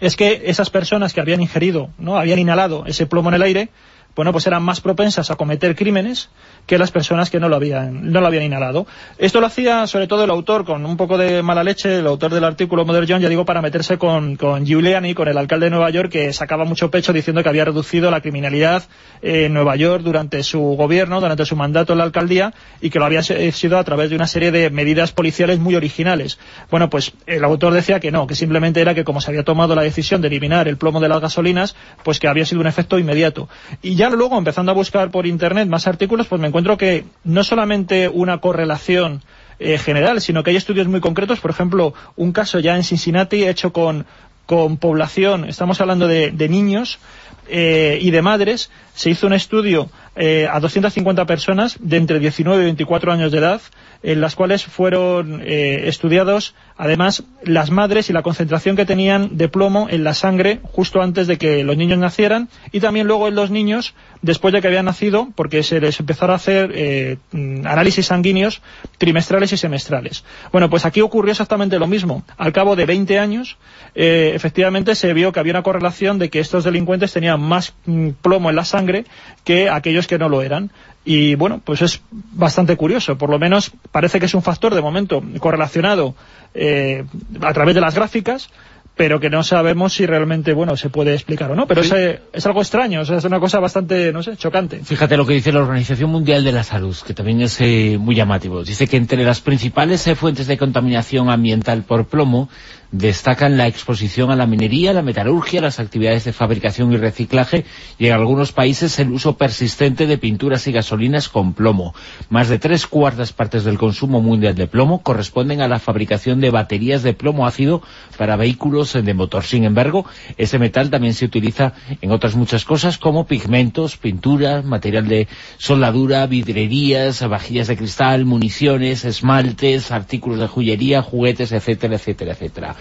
S3: es que esas personas que habían ingerido, ¿no? habían inhalado ese plomo en el aire, bueno, pues eran más propensas a cometer crímenes que las personas que no lo habían, no lo habían inhalado. Esto lo hacía sobre todo el autor con un poco de mala leche, el autor del artículo Mother John, ya digo, para meterse con, con Giuliani, con el alcalde de Nueva York, que sacaba mucho pecho diciendo que había reducido la criminalidad en Nueva York durante su gobierno, durante su mandato en la alcaldía, y que lo había sido a través de una serie de medidas policiales muy originales. Bueno, pues el autor decía que no, que simplemente era que como se había tomado la decisión de eliminar el plomo de las gasolinas, pues que había sido un efecto inmediato. Y ya luego, empezando a buscar por internet más artículos, pues me encuentro que no solamente una correlación eh, general, sino que hay estudios muy concretos, por ejemplo, un caso ya en Cincinnati hecho con, con población, estamos hablando de, niños eh, y de madres, se hizo un estudio eh, a 250 personas de entre 19 y 24 años de edad, en las cuales fueron eh, estudiados además las madres y la concentración que tenían de plomo en la sangre justo antes de que los niños nacieran y también luego en los niños después de que habían nacido porque se les empezaron a hacer eh, análisis sanguíneos trimestrales y semestrales. Bueno, pues aquí ocurrió exactamente lo mismo. Al cabo de 20 años, efectivamente se vio que había una correlación de que estos delincuentes tenían más mm, plomo en la sangre que aquellos que no lo eran. Y bueno, pues es bastante curioso. Por lo menos parece que es un factor de momento correlacionado eh, a través de las gráficas, pero que no sabemos si realmente, bueno, se puede explicar o no. Pero es, es, algo extraño, o sea, es una cosa bastante, no sé, chocante.
S1: Fíjate lo que dice la Organización Mundial de la Salud, que también es eh, muy llamativo. Dice que entre las principales eh, fuentes de contaminación ambiental por plomo destacan la exposición a la minería, la metalurgia, las actividades de fabricación y reciclaje y en algunos países el uso persistente de pinturas y gasolinas con plomo. Más de tres cuartas partes del consumo mundial de plomo corresponden a la fabricación de baterías de plomo ácido para vehículos de motor. Sin embargo, ese metal también se utiliza en otras muchas cosas como pigmentos, pinturas, material de soldadura, vidrerías, vajillas de cristal, municiones, esmaltes, artículos de joyería, juguetes, etcétera, etcétera, etcétera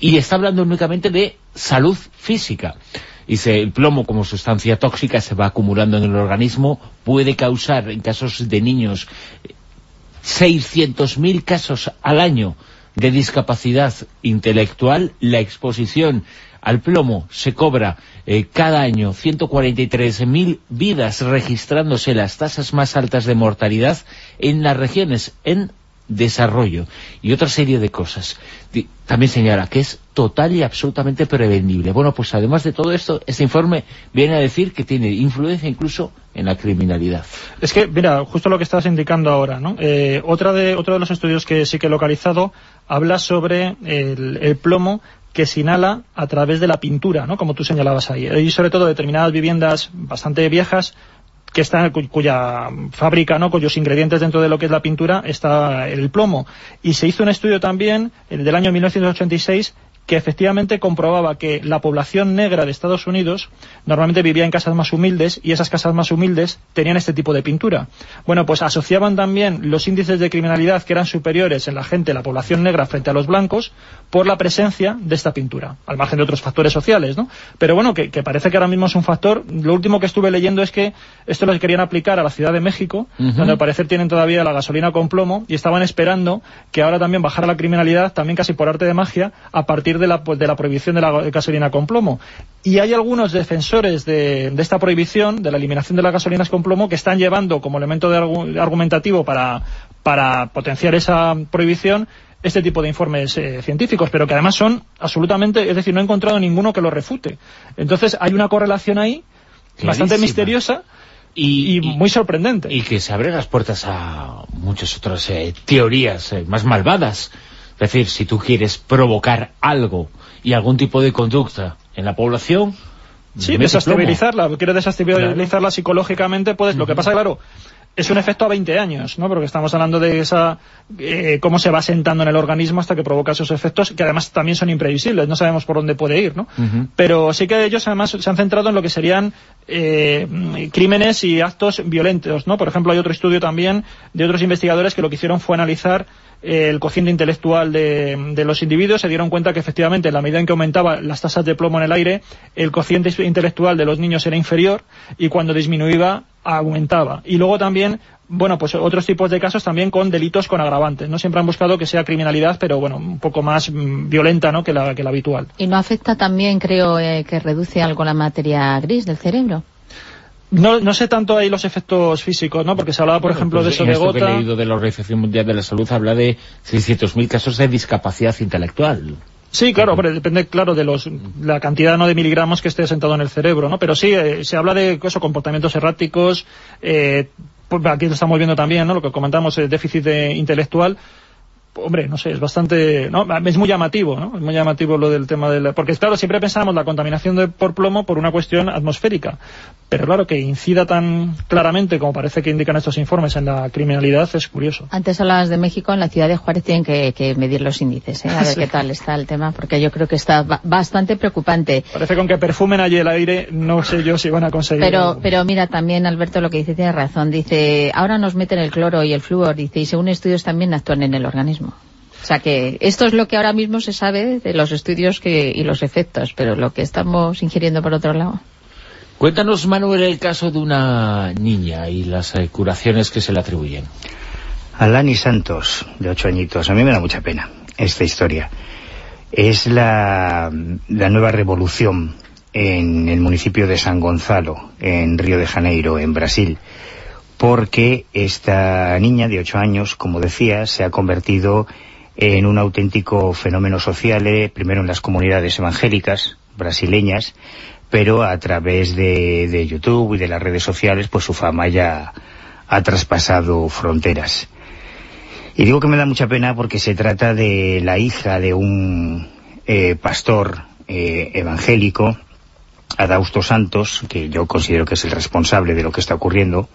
S1: y está hablando únicamente de salud física. Dice, el plomo como sustancia tóxica se va acumulando en el organismo, puede causar en casos de niños 600.000 casos al año de discapacidad intelectual, la exposición al plomo se cobra eh, cada año 143.000 vidas registrándose las tasas más altas de mortalidad en las regiones en desarrollo y otra serie de cosas. También señala que es total y absolutamente prevenible. Bueno, pues además de todo esto, este informe viene a decir que tiene influencia incluso en la criminalidad.
S3: Es que, mira, justo lo que estás indicando ahora, ¿no? Eh, otra de, otro de los estudios que sí que he localizado habla sobre el, plomo que se inhala a través de la pintura, ¿no? Como tú señalabas ahí. Y sobre todo determinadas viviendas bastante viejas que está cuya fábrica, ¿no? cuyos ingredientes dentro de lo que es la pintura está el plomo. Y se hizo un estudio también, el del año 1986, que efectivamente comprobaba que la población negra de Estados Unidos normalmente vivía en casas más humildes y esas casas más humildes tenían este tipo de pintura. Bueno, pues asociaban también los índices de criminalidad que eran superiores en la gente, la población negra frente a los blancos, por la presencia de esta pintura, al margen de otros factores sociales, ¿no? Pero bueno, que, parece que ahora mismo es un factor. Lo último que estuve leyendo es que esto lo querían aplicar a la Ciudad de México, donde al parecer tienen todavía la gasolina con plomo y estaban esperando que ahora también bajara la criminalidad, también casi por arte de magia, a partir de la, de la prohibición de la gasolina con plomo. Y hay algunos defensores de, esta prohibición, de la eliminación de las gasolinas con plomo, que están llevando como elemento de argumentativo para, para potenciar esa prohibición este tipo de informes eh, científicos, pero que además son absolutamente, es decir, no he encontrado ninguno que lo refute. Entonces hay una correlación ahí bastante misteriosa y, muy sorprendente.
S1: Y que se abren las puertas a muchas otras eh, teorías eh, más malvadas. Es decir, si tú quieres provocar algo y algún tipo de conducta en la población...
S3: Sí, desestabilizarla, quieres desestabilizarla psicológicamente, puedes... Lo que pasa, claro, es un efecto a 20 años, ¿no? Porque estamos hablando de esa eh, cómo se va sentando en el organismo hasta que provoca esos efectos, que además también son imprevisibles, no sabemos por dónde puede ir, ¿no? Pero sí que ellos además se han centrado en lo que serían eh, crímenes y actos violentos, ¿no? Por ejemplo, hay otro estudio también de otros investigadores que lo que hicieron fue analizar el cociente intelectual de, de, los individuos, se dieron cuenta que efectivamente en la medida en que aumentaban las tasas de plomo en el aire, el cociente intelectual de los niños era inferior y cuando disminuía aumentaba. Y luego también, bueno, pues otros tipos de casos también con delitos con agravantes, ¿no? Siempre han buscado que sea criminalidad, pero bueno, un poco más mm, violenta, ¿no?, que la, que la habitual.
S5: ¿Y no afecta también, creo, eh, que reduce algo la materia gris del cerebro?
S3: No, no sé tanto ahí los efectos físicos, ¿no? Porque se hablaba, por ejemplo,
S1: pues
S3: de eso de
S1: gota...
S3: que
S1: he leído de la Organización Mundial de la Salud habla de 600.000 casos de discapacidad intelectual.
S3: Sí, claro, pero depende, claro, de los, la cantidad no de miligramos que esté sentado en el cerebro, ¿no? Pero sí, eh, se habla de eso, comportamientos erráticos, eh, pues aquí lo estamos viendo también, ¿no? Lo que comentamos, el déficit intelectual, hombre, no sé, es bastante, no, es muy llamativo, ¿no? Es muy llamativo lo del tema del, porque claro, siempre pensábamos la contaminación de, por plomo por una cuestión atmosférica, pero claro, que incida tan claramente como parece que indican estos informes en la criminalidad es curioso.
S5: Antes hablabas de México, en la ciudad de Juárez tienen que, medir los índices, ¿eh? a ver qué tal está el tema, porque yo creo que está bastante preocupante.
S3: Parece que aunque perfumen allí el aire, no sé yo si van a conseguir.
S5: Pero, pero mira, también Alberto lo que dice tiene razón, dice, ahora nos meten el cloro y el flúor, dice, y según estudios también actúan en el organismo. O sea que esto es lo que ahora mismo se sabe de los estudios que, y los efectos, pero lo que estamos ingiriendo por otro lado.
S1: Cuéntanos, Manuel, el caso de una niña y las eh, curaciones que se le atribuyen.
S2: Alani Santos, de ocho añitos. A mí me da mucha pena esta historia. Es la, nueva revolución en el municipio de San Gonzalo, en Río de Janeiro, en Brasil porque esta niña de ocho años, como decía, se ha convertido en un auténtico fenómeno social, eh, primero en las comunidades evangélicas brasileñas, pero a través de, YouTube y de las redes sociales, pues su fama ya ha traspasado fronteras. Y digo que me da mucha pena porque se trata de la hija de un eh, pastor eh, evangélico, Adausto Santos, que yo considero que es el responsable de lo que está ocurriendo,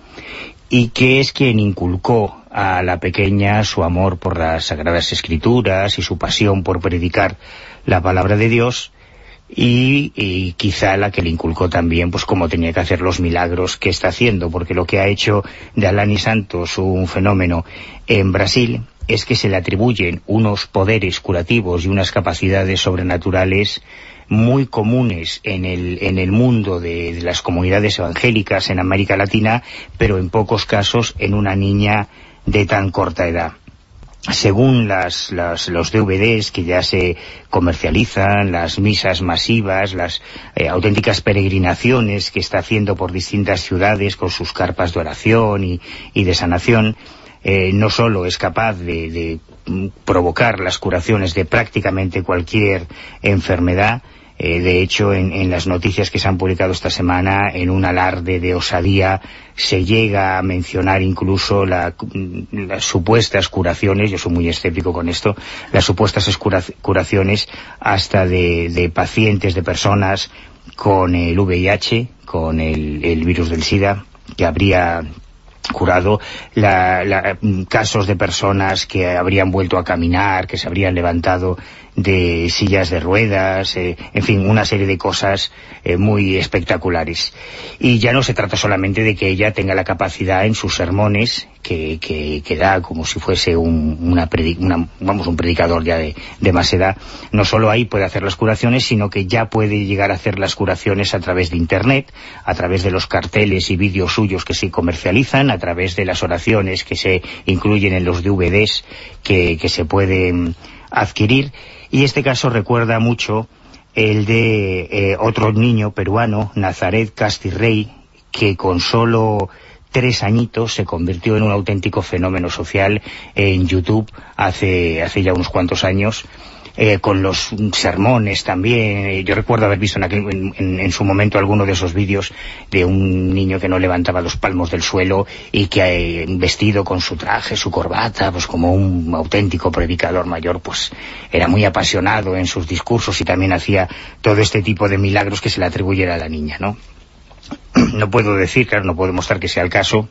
S2: y que es quien inculcó a la pequeña su amor por las Sagradas Escrituras y su pasión por predicar la palabra de Dios y, quizá la que le inculcó también pues cómo tenía que hacer los milagros que está haciendo, porque lo que ha hecho de Alani Santos un fenómeno en Brasil es que se le atribuyen unos poderes curativos y unas capacidades sobrenaturales muy comunes en el, en el mundo de, las comunidades evangélicas en América Latina, pero en pocos casos en una niña de tan corta edad. Según las, los DVDs que ya se comercializan, las misas masivas, las eh, auténticas peregrinaciones que está haciendo por distintas ciudades con sus carpas de oración y, de sanación, eh, no solo es capaz de provocar las curaciones de prácticamente cualquier enfermedad, eh, de hecho, en, las noticias que se han publicado esta semana, en un alarde de osadía, se llega a mencionar incluso las supuestas curaciones, yo soy muy escéptico con esto, las supuestas curaciones hasta de, pacientes, de personas con el VIH, con el virus del SIDA, que habría curado la, casos de personas que habrían vuelto a caminar, que se habrían levantado de sillas de ruedas, eh, en fin, una serie de cosas eh, muy espectaculares. Y ya no se trata solamente de que ella tenga la capacidad en sus sermones, que, que, da como si fuese un, una, vamos, un predicador ya de, de, más edad, no solo ahí puede hacer las curaciones, sino que ya puede llegar a hacer las curaciones a través de Internet, a través de los carteles y vídeos suyos que se comercializan, a través de las oraciones que se incluyen en los DVDs que, que se pueden adquirir y este caso recuerda mucho el de eh, otro niño peruano, Nazaret Castirrey, que con solo tres añitos se convirtió en un auténtico fenómeno social en YouTube hace, hace ya unos cuantos años eh, con los sermones también. Yo recuerdo haber visto en, en, su momento alguno de esos vídeos de un niño que no levantaba los palmos del suelo y que eh, vestido con su traje, su corbata, pues como un auténtico predicador mayor, pues era muy apasionado en sus discursos y también hacía todo este tipo de milagros que se le atribuyera a la niña, ¿no? No puedo decir, claro, no puedo mostrar que sea el caso,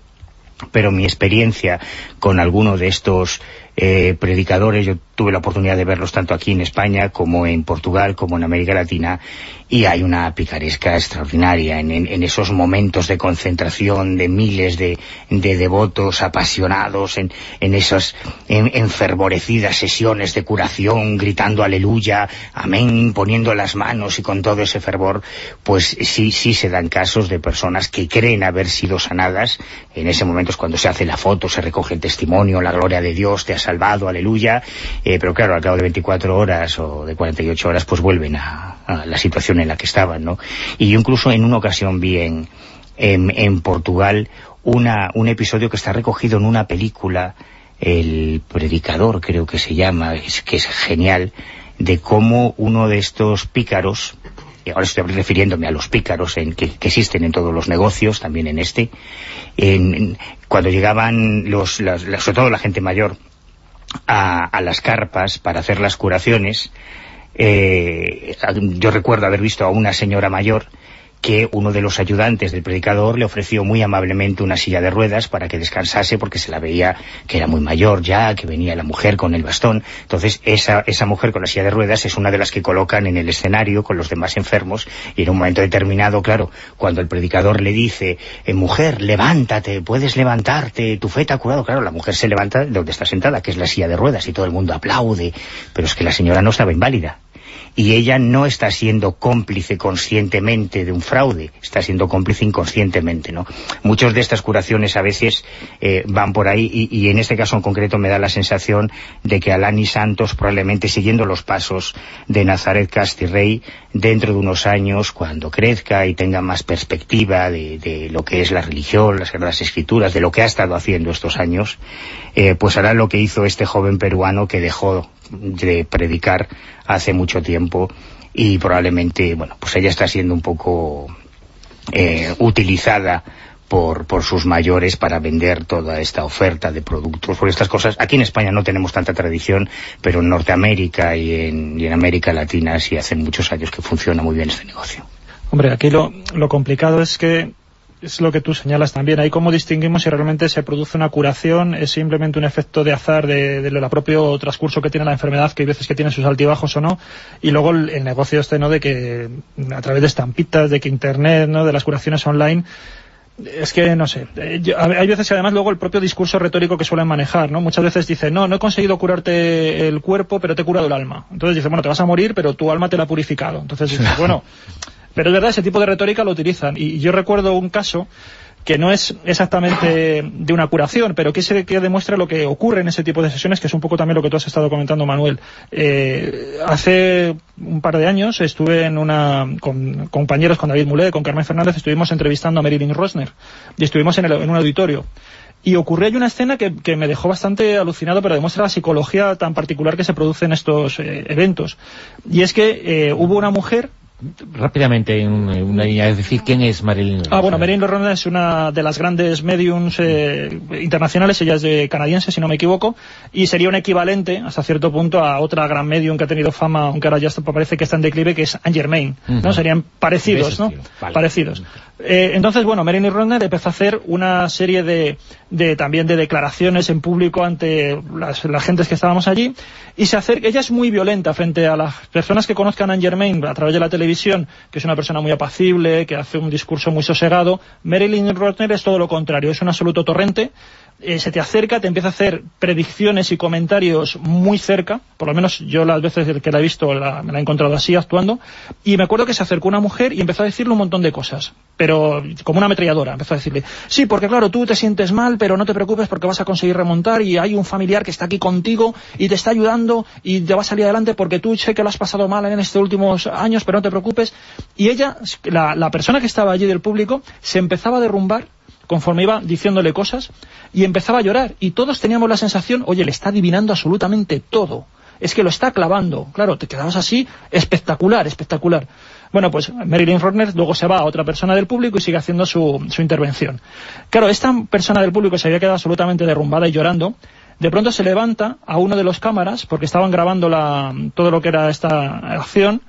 S2: pero mi experiencia con alguno de estos eh, predicadores, yo tuve la oportunidad de verlos tanto aquí en España como en Portugal, como en América Latina, y hay una picaresca extraordinaria en, esos momentos de concentración de miles de, devotos apasionados, en, esas enfervorecidas sesiones de curación, gritando aleluya, amén, poniendo las manos y con todo ese fervor, pues sí, sí se dan casos de personas que creen haber sido sanadas, en ese momento es cuando se hace la foto, se recoge el testimonio, la gloria de Dios te ha salvado, aleluya, eh, pero claro, al cabo de 24 horas o de 48 horas, pues vuelven a, la situación en la que estaban, ¿no? Y yo incluso en una ocasión vi en, en, Portugal una, un episodio que está recogido en una película, El Predicador creo que se llama, que es genial, de cómo uno de estos pícaros, ahora estoy refiriéndome a los pícaros en, que, existen en todos los negocios, también en este, en, cuando llegaban los, sobre todo la gente mayor, a, las carpas para hacer las curaciones, eh, yo recuerdo haber visto a una señora mayor que uno de los ayudantes del predicador le ofreció muy amablemente una silla de ruedas para que descansase porque se la veía que era muy mayor ya, que venía la mujer con el bastón. Entonces esa, esa mujer con la silla de ruedas es una de las que colocan en el escenario con los demás enfermos y en un momento determinado, claro, cuando el predicador le dice, eh, mujer, levántate, puedes levantarte, tu fe te ha curado, claro, la mujer se levanta de donde está sentada, que es la silla de ruedas y todo el mundo aplaude, pero es que la señora no estaba inválida y ella no está siendo cómplice conscientemente de un fraude, está siendo cómplice inconscientemente, ¿no? Muchas de estas curaciones a veces eh, van por ahí y, en este caso en concreto me da la sensación de que Alani Santos probablemente siguiendo los pasos de Nazaret Castirrey dentro de unos años cuando crezca y tenga más perspectiva de, lo que es la religión, las Sagradas Escrituras, de lo que ha estado haciendo estos años, eh, pues hará lo que hizo este joven peruano que dejó de predicar hace mucho tiempo y probablemente, bueno, pues ella está siendo un poco eh, utilizada por, por, sus mayores para vender toda esta oferta de productos, por estas cosas. Aquí en España no tenemos tanta tradición, pero en Norteamérica y en, y en América Latina sí hace muchos años que funciona muy bien este negocio.
S3: Hombre, aquí lo, lo complicado es que es lo que tú señalas también. Ahí cómo distinguimos si realmente se produce una curación, es simplemente un efecto de azar de, de propio transcurso que tiene la enfermedad, que hay veces que tiene sus altibajos o no, y luego el, negocio este, ¿no?, de que a través de estampitas, de que Internet, ¿no?, de las curaciones online, es que, no sé, eh, hay veces que además luego el propio discurso retórico que suelen manejar, ¿no? Muchas veces dicen, no, no he conseguido curarte el cuerpo, pero te he curado el alma. Entonces dice, bueno, te vas a morir, pero tu alma te la ha purificado. Entonces dices, bueno... Pero es verdad, ese tipo de retórica lo utilizan. Y yo recuerdo un caso que no es exactamente de una curación, pero que, se, que demuestra lo que ocurre en ese tipo de sesiones, que es un poco también lo que tú has estado comentando, Manuel. Eh, hace un par de años estuve en una, con compañeros, con David Mulé, con Carmen Fernández, estuvimos entrevistando a Marilyn Rosner, y estuvimos en, en un auditorio. Y ocurrió una escena que, que, me dejó bastante alucinado, pero demuestra la psicología tan particular que se produce en estos eh, eventos. Y es que eh, hubo una mujer
S1: rápidamente en una línea, es decir, ¿quién es Marilyn
S3: Ah, bueno, Marilyn Monroe es una de las grandes mediums eh, internacionales, ella es de canadiense, si no me equivoco, y sería un equivalente, hasta cierto punto, a otra gran medium que ha tenido fama, aunque ahora ya parece que está en declive, que es Anne Germain, ¿no? Serían parecidos, ¿no? Parecidos. Eh, entonces, bueno, Marilyn Monroe empezó a hacer una serie de, de también de declaraciones en público ante las, las gentes que estábamos allí, y se acerca, ella es muy violenta frente a las personas que conozcan a Anne Germain a través de la televisión, que es una persona muy apacible, que hace un discurso muy sosegado. Marilyn Rotner es todo lo contrario, es un absoluto torrente, eh, se te acerca, te empieza a hacer predicciones y comentarios muy cerca, por lo menos yo las veces que la he visto la, me la he encontrado así actuando, y me acuerdo que se acercó una mujer y empezó a decirle un montón de cosas, pero como una ametralladora, empezó a decirle, sí, porque claro, tú te sientes mal, pero no te preocupes porque vas a conseguir remontar y hay un familiar que está aquí contigo y te está ayudando y te va a salir adelante porque tú sé que lo has pasado mal en estos últimos años, pero no te preocupes. Y ella, la, la persona que estaba allí del público, se empezaba a derrumbar conforme iba diciéndole cosas y empezaba a llorar y todos teníamos la sensación, oye, le está adivinando absolutamente todo. Es que lo está clavando. Claro, te quedabas así, espectacular, espectacular. Bueno, pues Marilyn Horner luego se va a otra persona del público y sigue haciendo su, su intervención. Claro, esta persona del público se había quedado absolutamente derrumbada y llorando. De pronto se levanta a uno de los cámaras, porque estaban grabando la, todo lo que era esta acción,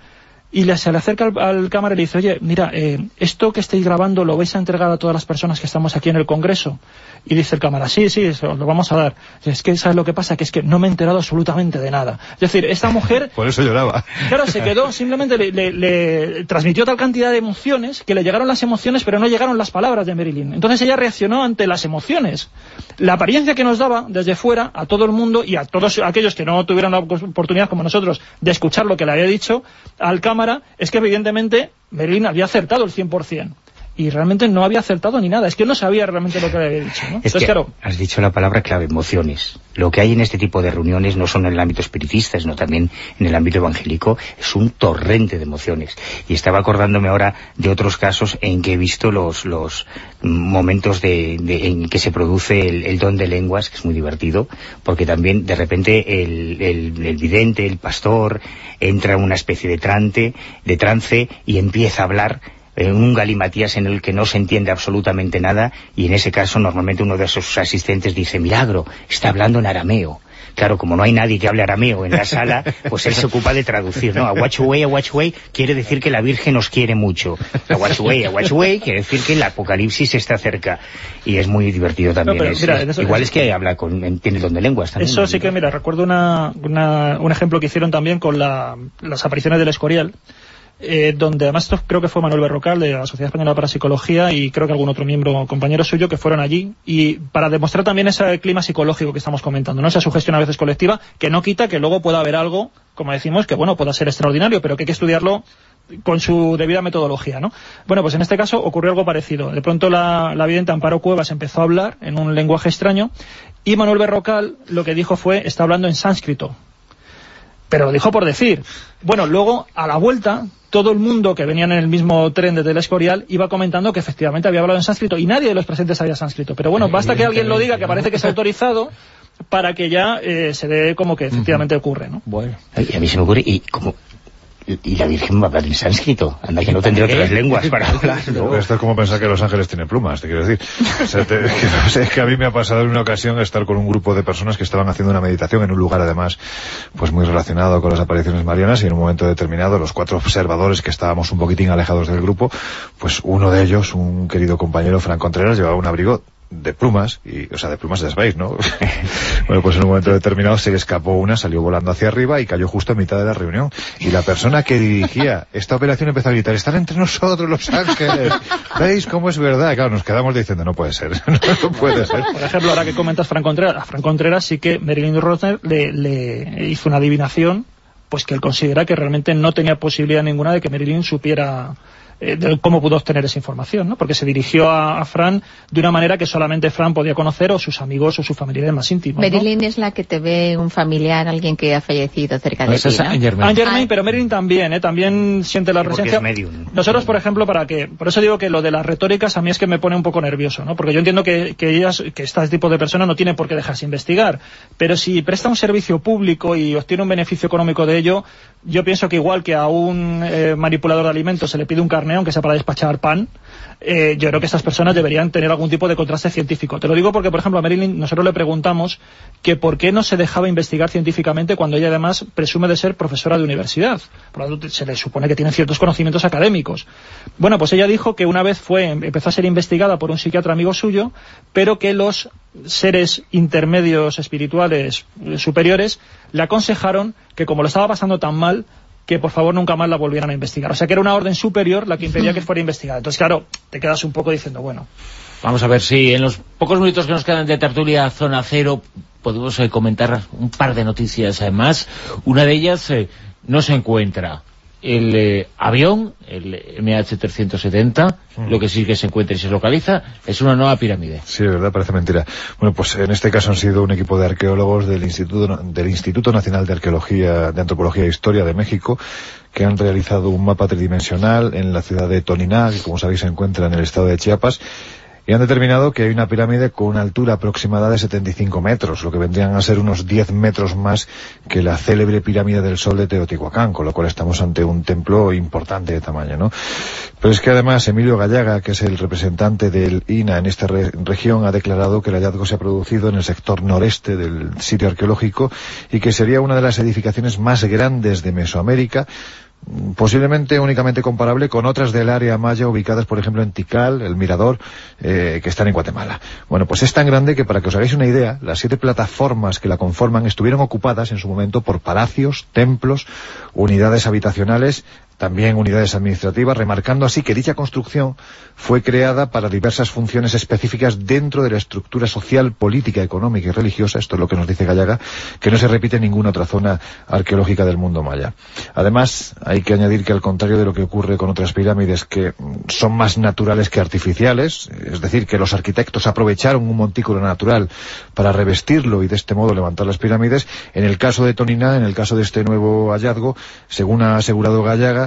S3: y le, se le acerca al, al, cámara y le dice, oye, mira, eh, esto que estáis grabando lo vais a entregar a todas las personas que estamos aquí en el Congreso. Y dice el cámara, sí, sí, eso lo vamos a dar. Es que, ¿sabes lo que pasa? Que es que no me he enterado absolutamente de nada. Es decir, esta mujer...
S4: Por eso lloraba.
S3: Claro, se quedó, simplemente le, le, le, transmitió tal cantidad de emociones que le llegaron las emociones, pero no llegaron las palabras de Marilyn. Entonces ella reaccionó ante las emociones. La apariencia que nos daba desde fuera a todo el mundo y a todos aquellos que no tuvieron la oportunidad como nosotros de escuchar lo que le había dicho al cámara, es que evidentemente Marilyn había acertado el 100% y realmente no había acertado ni nada. Es que no sabía realmente lo que le había dicho. ¿no?
S2: Es Entonces, que claro, has dicho la palabra clave, emociones. Lo que hay en este tipo de reuniones no son en el ámbito espiritista, sino también en el ámbito evangélico. Es un torrente de emociones. Y estaba acordándome ahora de otros casos en que he visto los, los momentos de, de en que se produce el, el, don de lenguas, que es muy divertido, porque también de repente el, el, el vidente, el pastor, entra en una especie de trance, de trance y empieza a hablar en un galimatías en el que no se entiende absolutamente nada y en ese caso normalmente uno de esos asistentes dice milagro, está hablando en arameo claro, como no hay nadie que hable arameo en la sala, pues él se ocupa de traducir, ¿no? A Watchway, a Watchway quiere decir que la Virgen nos quiere mucho. A Watchway, a Watchway quiere decir que el apocalipsis está cerca. Y es muy divertido también. No, pero, es, mira, es, eso, igual es que habla con, tiene don de lenguas también.
S3: Eso sí que, mira, recuerdo una, una, un ejemplo que hicieron también con la, las apariciones del Escorial, eh, donde además esto creo que fue Manuel Berrocal de la Sociedad Española para Psicología y creo que algún otro miembro compañero suyo que fueron allí y para demostrar también ese clima psicológico que estamos comentando, ¿no? esa sugestión a veces colectiva que no quita que luego pueda haber algo, como decimos, que bueno, pueda ser extraordinario, pero que hay que estudiarlo con su debida metodología, ¿no? Bueno, pues en este caso ocurrió algo parecido. De pronto la, la vidente Amparo Cuevas empezó a hablar en un lenguaje extraño y Manuel Berrocal lo que dijo fue, está hablando en sánscrito, pero lo dijo por decir. Bueno, luego, a la vuelta, todo el mundo que venía en el mismo tren desde el Escorial iba comentando que efectivamente había hablado en sánscrito y nadie de los presentes sabía sánscrito. Pero bueno, basta que alguien lo diga, que parece que es autorizado, para que ya eh, se dé como que efectivamente ocurre, ¿no?
S2: Bueno. Y a mí se me ocurre, y como y la Virgen va a hablar en sánscrito. Anda que no tendría otras lenguas para hablar. ¿no?
S4: Esto es como pensar que los ángeles tienen plumas, te quiero decir. O sea, te, que, no sé, que a mí me ha pasado en una ocasión estar con un grupo de personas que estaban haciendo una meditación en un lugar además pues muy relacionado con las apariciones marianas y en un momento determinado los cuatro observadores que estábamos un poquitín alejados del grupo, pues uno de ellos, un querido compañero, Fran Contreras, llevaba un abrigo de plumas, y, o sea, de plumas de sabéis, ¿no? bueno, pues en un momento determinado se le escapó una, salió volando hacia arriba y cayó justo en mitad de la reunión. Y la persona que dirigía esta operación empezó a gritar, están entre nosotros los ángeles, ¿veis cómo es verdad? Claro, nos quedamos diciendo, no puede ser, no puede ser.
S3: Por ejemplo, ahora que comentas Fran Contreras, a Fran Contreras sí que Marilyn Rosner le, le hizo una adivinación, pues que él considera que realmente no tenía posibilidad ninguna de que Marilyn supiera eh, de cómo pudo obtener esa información, ¿no? Porque se dirigió a, Fran de una manera que solamente Fran podía conocer o sus amigos o sus familiares más íntimos.
S5: Marilyn es la que te ve un familiar, alguien que ha fallecido cerca de ti, ¿no?
S3: Ah. pero Marilyn también, ¿eh? También siente la presencia. Nosotros, por ejemplo, para que, por eso digo que lo de las retóricas a mí es que me pone un poco nervioso, ¿no? Porque yo entiendo que, que ellas, que este tipo de personas no tienen por qué dejarse investigar, pero si presta un servicio público y obtiene un beneficio económico de ello, yo pienso que igual que a un eh, manipulador de alimentos se le pide un carné, aunque sea para despachar pan, eh, yo creo que estas personas deberían tener algún tipo de contraste científico. Te lo digo porque, por ejemplo, a Marilyn nosotros le preguntamos que por qué no se dejaba investigar científicamente cuando ella además presume de ser profesora de universidad. Por lo tanto, se le supone que tiene ciertos conocimientos académicos. Bueno, pues ella dijo que una vez fue, empezó a ser investigada por un psiquiatra amigo suyo, pero que los seres intermedios espirituales eh, superiores le aconsejaron que como lo estaba pasando tan mal, que por favor nunca más la volvieran a investigar. O sea que era una orden superior la que impedía que fuera investigada. Entonces, claro, te quedas un poco diciendo, bueno...
S1: Vamos a ver si en los pocos minutos que nos quedan de tertulia Zona Cero podemos eh, comentar un par de noticias más. Una de ellas eh, no se encuentra el eh, avión, el MH370, mm. lo que sí que se encuentra y se localiza, es una nueva pirámide.
S4: Sí, de verdad, parece mentira. Bueno, pues en este caso han sido un equipo de arqueólogos del Instituto, del Instituto Nacional de Arqueología, de Antropología e Historia de México, que han realizado un mapa tridimensional en la ciudad de Toniná, que como sabéis se encuentra en el estado de Chiapas, y han determinado que hay una pirámide con una altura aproximada de 75 metros, lo que vendrían a ser unos 10 metros más que la célebre pirámide del Sol de Teotihuacán, con lo cual estamos ante un templo importante de tamaño, ¿no? Pero es que además Emilio Gallaga, que es el representante del INA en esta región, ha declarado que el hallazgo se ha producido en el sector noreste del sitio arqueológico y que sería una de las edificaciones más grandes de Mesoamérica, posiblemente únicamente comparable con otras del área maya ubicadas, por ejemplo, en Tikal, el Mirador, eh, que están en Guatemala. Bueno, pues es tan grande que para que os hagáis una idea, las siete plataformas que la conforman estuvieron ocupadas en su momento por palacios, templos, unidades habitacionales también unidades administrativas, remarcando así que dicha construcción fue creada para diversas funciones específicas dentro de la estructura social, política, económica y religiosa, esto es lo que nos dice Gallaga, que no se repite en ninguna otra zona arqueológica del mundo maya. Además, hay que añadir que al contrario de lo que ocurre con otras pirámides que son más naturales que artificiales, es decir, que los arquitectos aprovecharon un montículo natural para revestirlo y de este modo levantar las pirámides, en el caso de Tonina, en el caso de este nuevo hallazgo, según ha asegurado Gallaga,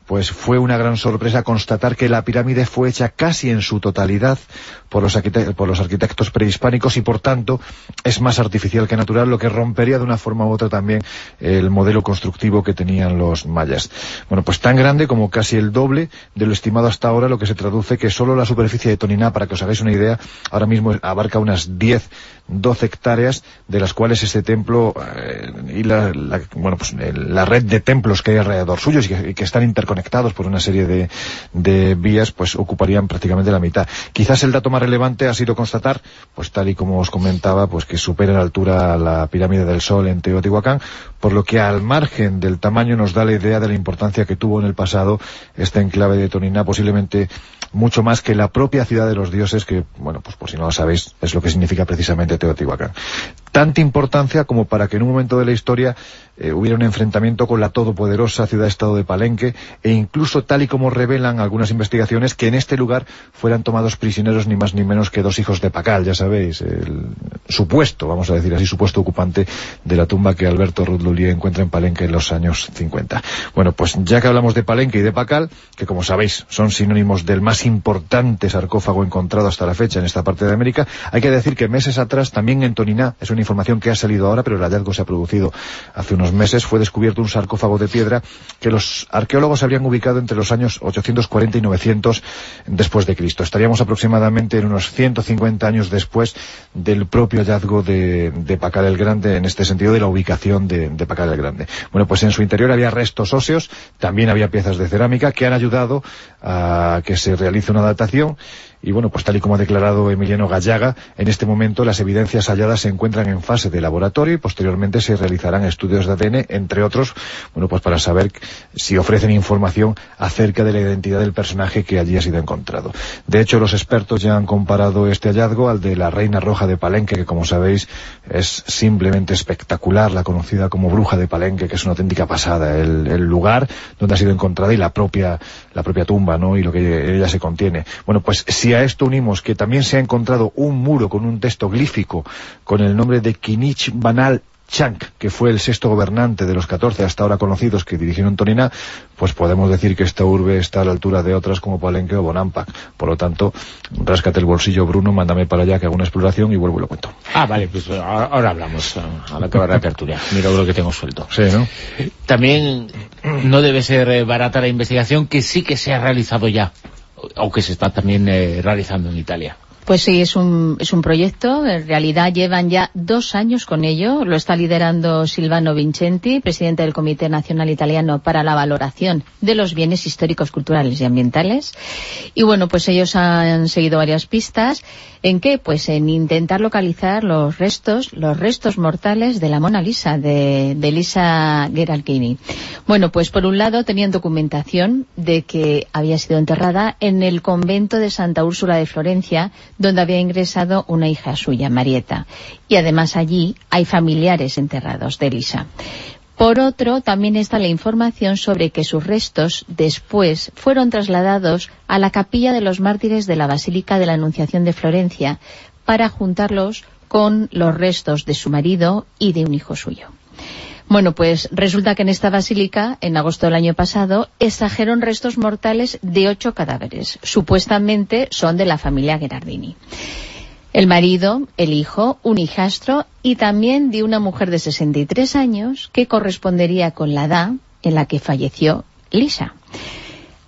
S4: pues fue una gran sorpresa constatar que la pirámide fue hecha casi en su totalidad por los, por los arquitectos prehispánicos y por tanto es más artificial que natural, lo que rompería de una forma u otra también el modelo constructivo que tenían los mayas. Bueno, pues tan grande como casi el doble de lo estimado hasta ahora, lo que se traduce que solo la superficie de Toniná, para que os hagáis una idea, ahora mismo abarca unas 10 12 hectáreas, de las cuales este templo eh, y la, bueno, pues, la red de templos que hay alrededor suyos y que, están interconectados por una serie de, de, vías, pues ocuparían prácticamente la mitad. Quizás el dato más relevante ha sido constatar, pues tal y como os comentaba, pues que supera en altura la pirámide del Sol en Teotihuacán, por lo que al margen del tamaño nos da la idea de la importancia que tuvo en el pasado este enclave de Toniná, posiblemente mucho más que la propia ciudad de los dioses, que, bueno, pues por si no lo sabéis, es lo que significa precisamente Teotihuacán. Tanta importancia como para que en un momento de la historia eh, hubiera un enfrentamiento con la todopoderosa ciudad-estado de Palenque e incluso tal y como revelan algunas investigaciones que en este lugar fueran tomados prisioneros ni más ni menos que dos hijos de Pacal, ya sabéis, el supuesto, vamos a decir así, supuesto ocupante de la tumba que Alberto Encuentra en Palenque en los años 50. Bueno, pues ya que hablamos de Palenque y de Pacal, que como sabéis son sinónimos del más importante sarcófago encontrado hasta la fecha en esta parte de América, hay que decir que meses atrás también en Toniná, es una información que ha salido ahora, pero el hallazgo se ha producido hace unos meses, fue descubierto un sarcófago de piedra que los arqueólogos habrían ubicado entre los años 840 y 900 después de Cristo. Estaríamos aproximadamente en unos 150 años después del propio hallazgo de, Pacal el Grande, en este sentido de la ubicación de Grande. Bueno, pues en su interior había restos óseos, también había piezas de cerámica que han ayudado a que se realice una datación y bueno, pues tal y como ha declarado Emiliano Gallaga, en este momento las evidencias halladas se encuentran en fase de laboratorio y posteriormente se realizarán estudios de ADN, entre otros, bueno, pues para saber si ofrecen información acerca de la identidad del personaje que allí ha sido encontrado. De hecho, los expertos ya han comparado este hallazgo al de la Reina Roja de Palenque, que como sabéis es simplemente espectacular, la conocida como Bruja de Palenque, que es una auténtica pasada, el, el lugar donde ha sido encontrada y la propia, la propia tumba, ¿no? Y lo que ella se contiene. Bueno, pues si a esto unimos que también se ha encontrado un muro con un texto glífico con el nombre de Kinich Banal Chank, que fue el sexto gobernante de los 14 hasta ahora conocidos que dirigieron Tonina, pues podemos decir que esta urbe está a la altura de otras como Palenque o Bonampak. Por lo tanto, ráscate el bolsillo, Bruno, mándame para allá que haga una exploración y vuelvo y lo cuento.
S1: Ah, vale, pues ahora hablamos a la va la tertulia. Mira lo que tengo suelto.
S4: Sí, ¿no?
S1: También no debe ser eh, barata la investigación que sí que se ha realizado ya, o que se está también eh, realizando en Italia.
S5: Pues sí, es un, es un proyecto. En realidad llevan ya dos años con ello. Lo está liderando Silvano Vincenti, presidente del Comité Nacional Italiano para la Valoración de los Bienes Históricos, Culturales y Ambientales. Y bueno, pues ellos han seguido varias pistas. ¿En qué? Pues en intentar localizar los restos, los restos mortales de la Mona Lisa, de, de Lisa Gherardini. Bueno, pues por un lado tenían documentación de que había sido enterrada en el convento de Santa Úrsula de Florencia, donde había ingresado una hija suya, Marieta. Y además allí hay familiares enterrados de Lisa. Por otro, también está la información sobre que sus restos después fueron trasladados a la capilla de los mártires de la Basílica de la Anunciación de Florencia para juntarlos con los restos de su marido y de un hijo suyo. Bueno, pues resulta que en esta basílica, en agosto del año pasado, extrajeron restos mortales de ocho cadáveres. Supuestamente son de la familia Gherardini. El marido, el hijo, un hijastro y también de una mujer de 63 años que correspondería con la edad en la que falleció Lisa.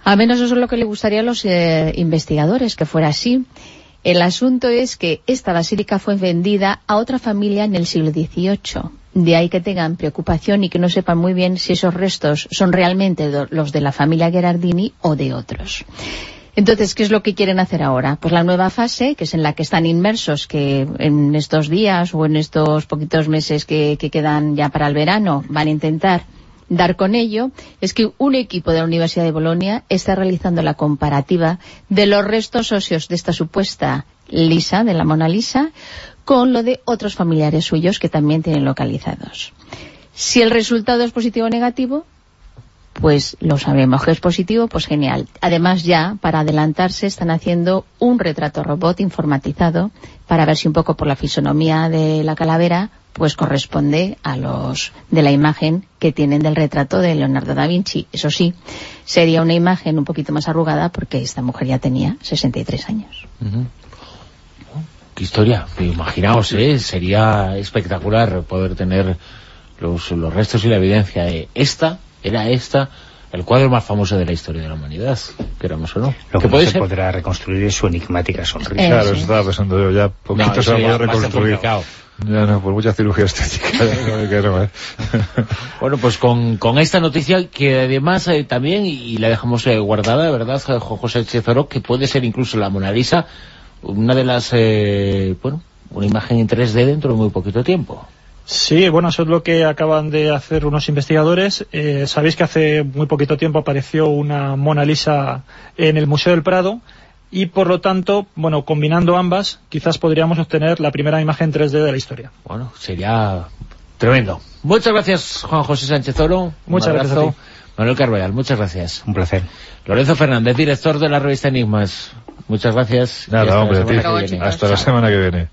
S5: A menos eso es lo que le gustaría a los eh, investigadores, que fuera así. El asunto es que esta basílica fue vendida a otra familia en el siglo XVIII. De ahí que tengan preocupación y que no sepan muy bien si esos restos son realmente los de la familia Gherardini o de otros. Entonces, ¿qué es lo que quieren hacer ahora? Pues la nueva fase, que es en la que están inmersos, que en estos días o en estos poquitos meses que, que quedan ya para el verano van a intentar dar con ello, es que un equipo de la Universidad de Bolonia está realizando la comparativa de los restos óseos de esta supuesta Lisa, de la Mona Lisa, con lo de otros familiares suyos que también tienen localizados. Si el resultado es positivo o negativo, pues lo sabemos que es positivo, pues genial. Además ya, para adelantarse, están haciendo un retrato robot informatizado para ver si un poco por la fisonomía de la calavera pues corresponde a los de la imagen que tienen del retrato de Leonardo da Vinci. Eso sí, sería una imagen un poquito más arrugada porque esta mujer ya tenía 63 años.
S1: Qué historia. Imaginaos, ¿eh? sería espectacular poder tener los, los restos y la evidencia de esta, era esta, el cuadro más famoso de la historia de la humanidad, queramos o no.
S2: Lo que,
S1: ¿Que puede
S2: no se
S1: ser?
S2: podrá reconstruir es su enigmática sonrisa.
S5: Eh,
S4: Claro,
S5: sí.
S4: estaba pensando yo, ya poquito
S1: No,
S4: se va a poder reconstruir.
S1: complicado.
S4: Ya no, por mucha cirugía estética. no, ¿eh?
S1: Bueno, pues con, con esta noticia que además eh, también, y la dejamos eh, guardada, ¿verdad, Juan José Chezoro, que puede ser incluso la Mona Lisa, una de las, eh, bueno, una imagen en 3D dentro de muy poquito tiempo.
S3: Sí, bueno, eso es lo que acaban de hacer unos investigadores. Eh, Sabéis que hace muy poquito tiempo apareció una Mona Lisa en el Museo del Prado y por lo tanto, bueno, combinando ambas, quizás podríamos obtener la primera imagen 3D de la historia.
S1: Bueno, sería tremendo. Muchas gracias, Juan José Sánchez Oro. Un
S3: Muchas gracias
S1: abrazo.
S3: a ti.
S1: Manuel Carvallal, muchas gracias.
S2: Un placer.
S1: Lorenzo Fernández, director de la revista Enigmas. Muchas gracias. Hasta
S4: Nada,
S1: la
S4: hombre. Hasta la semana que viene.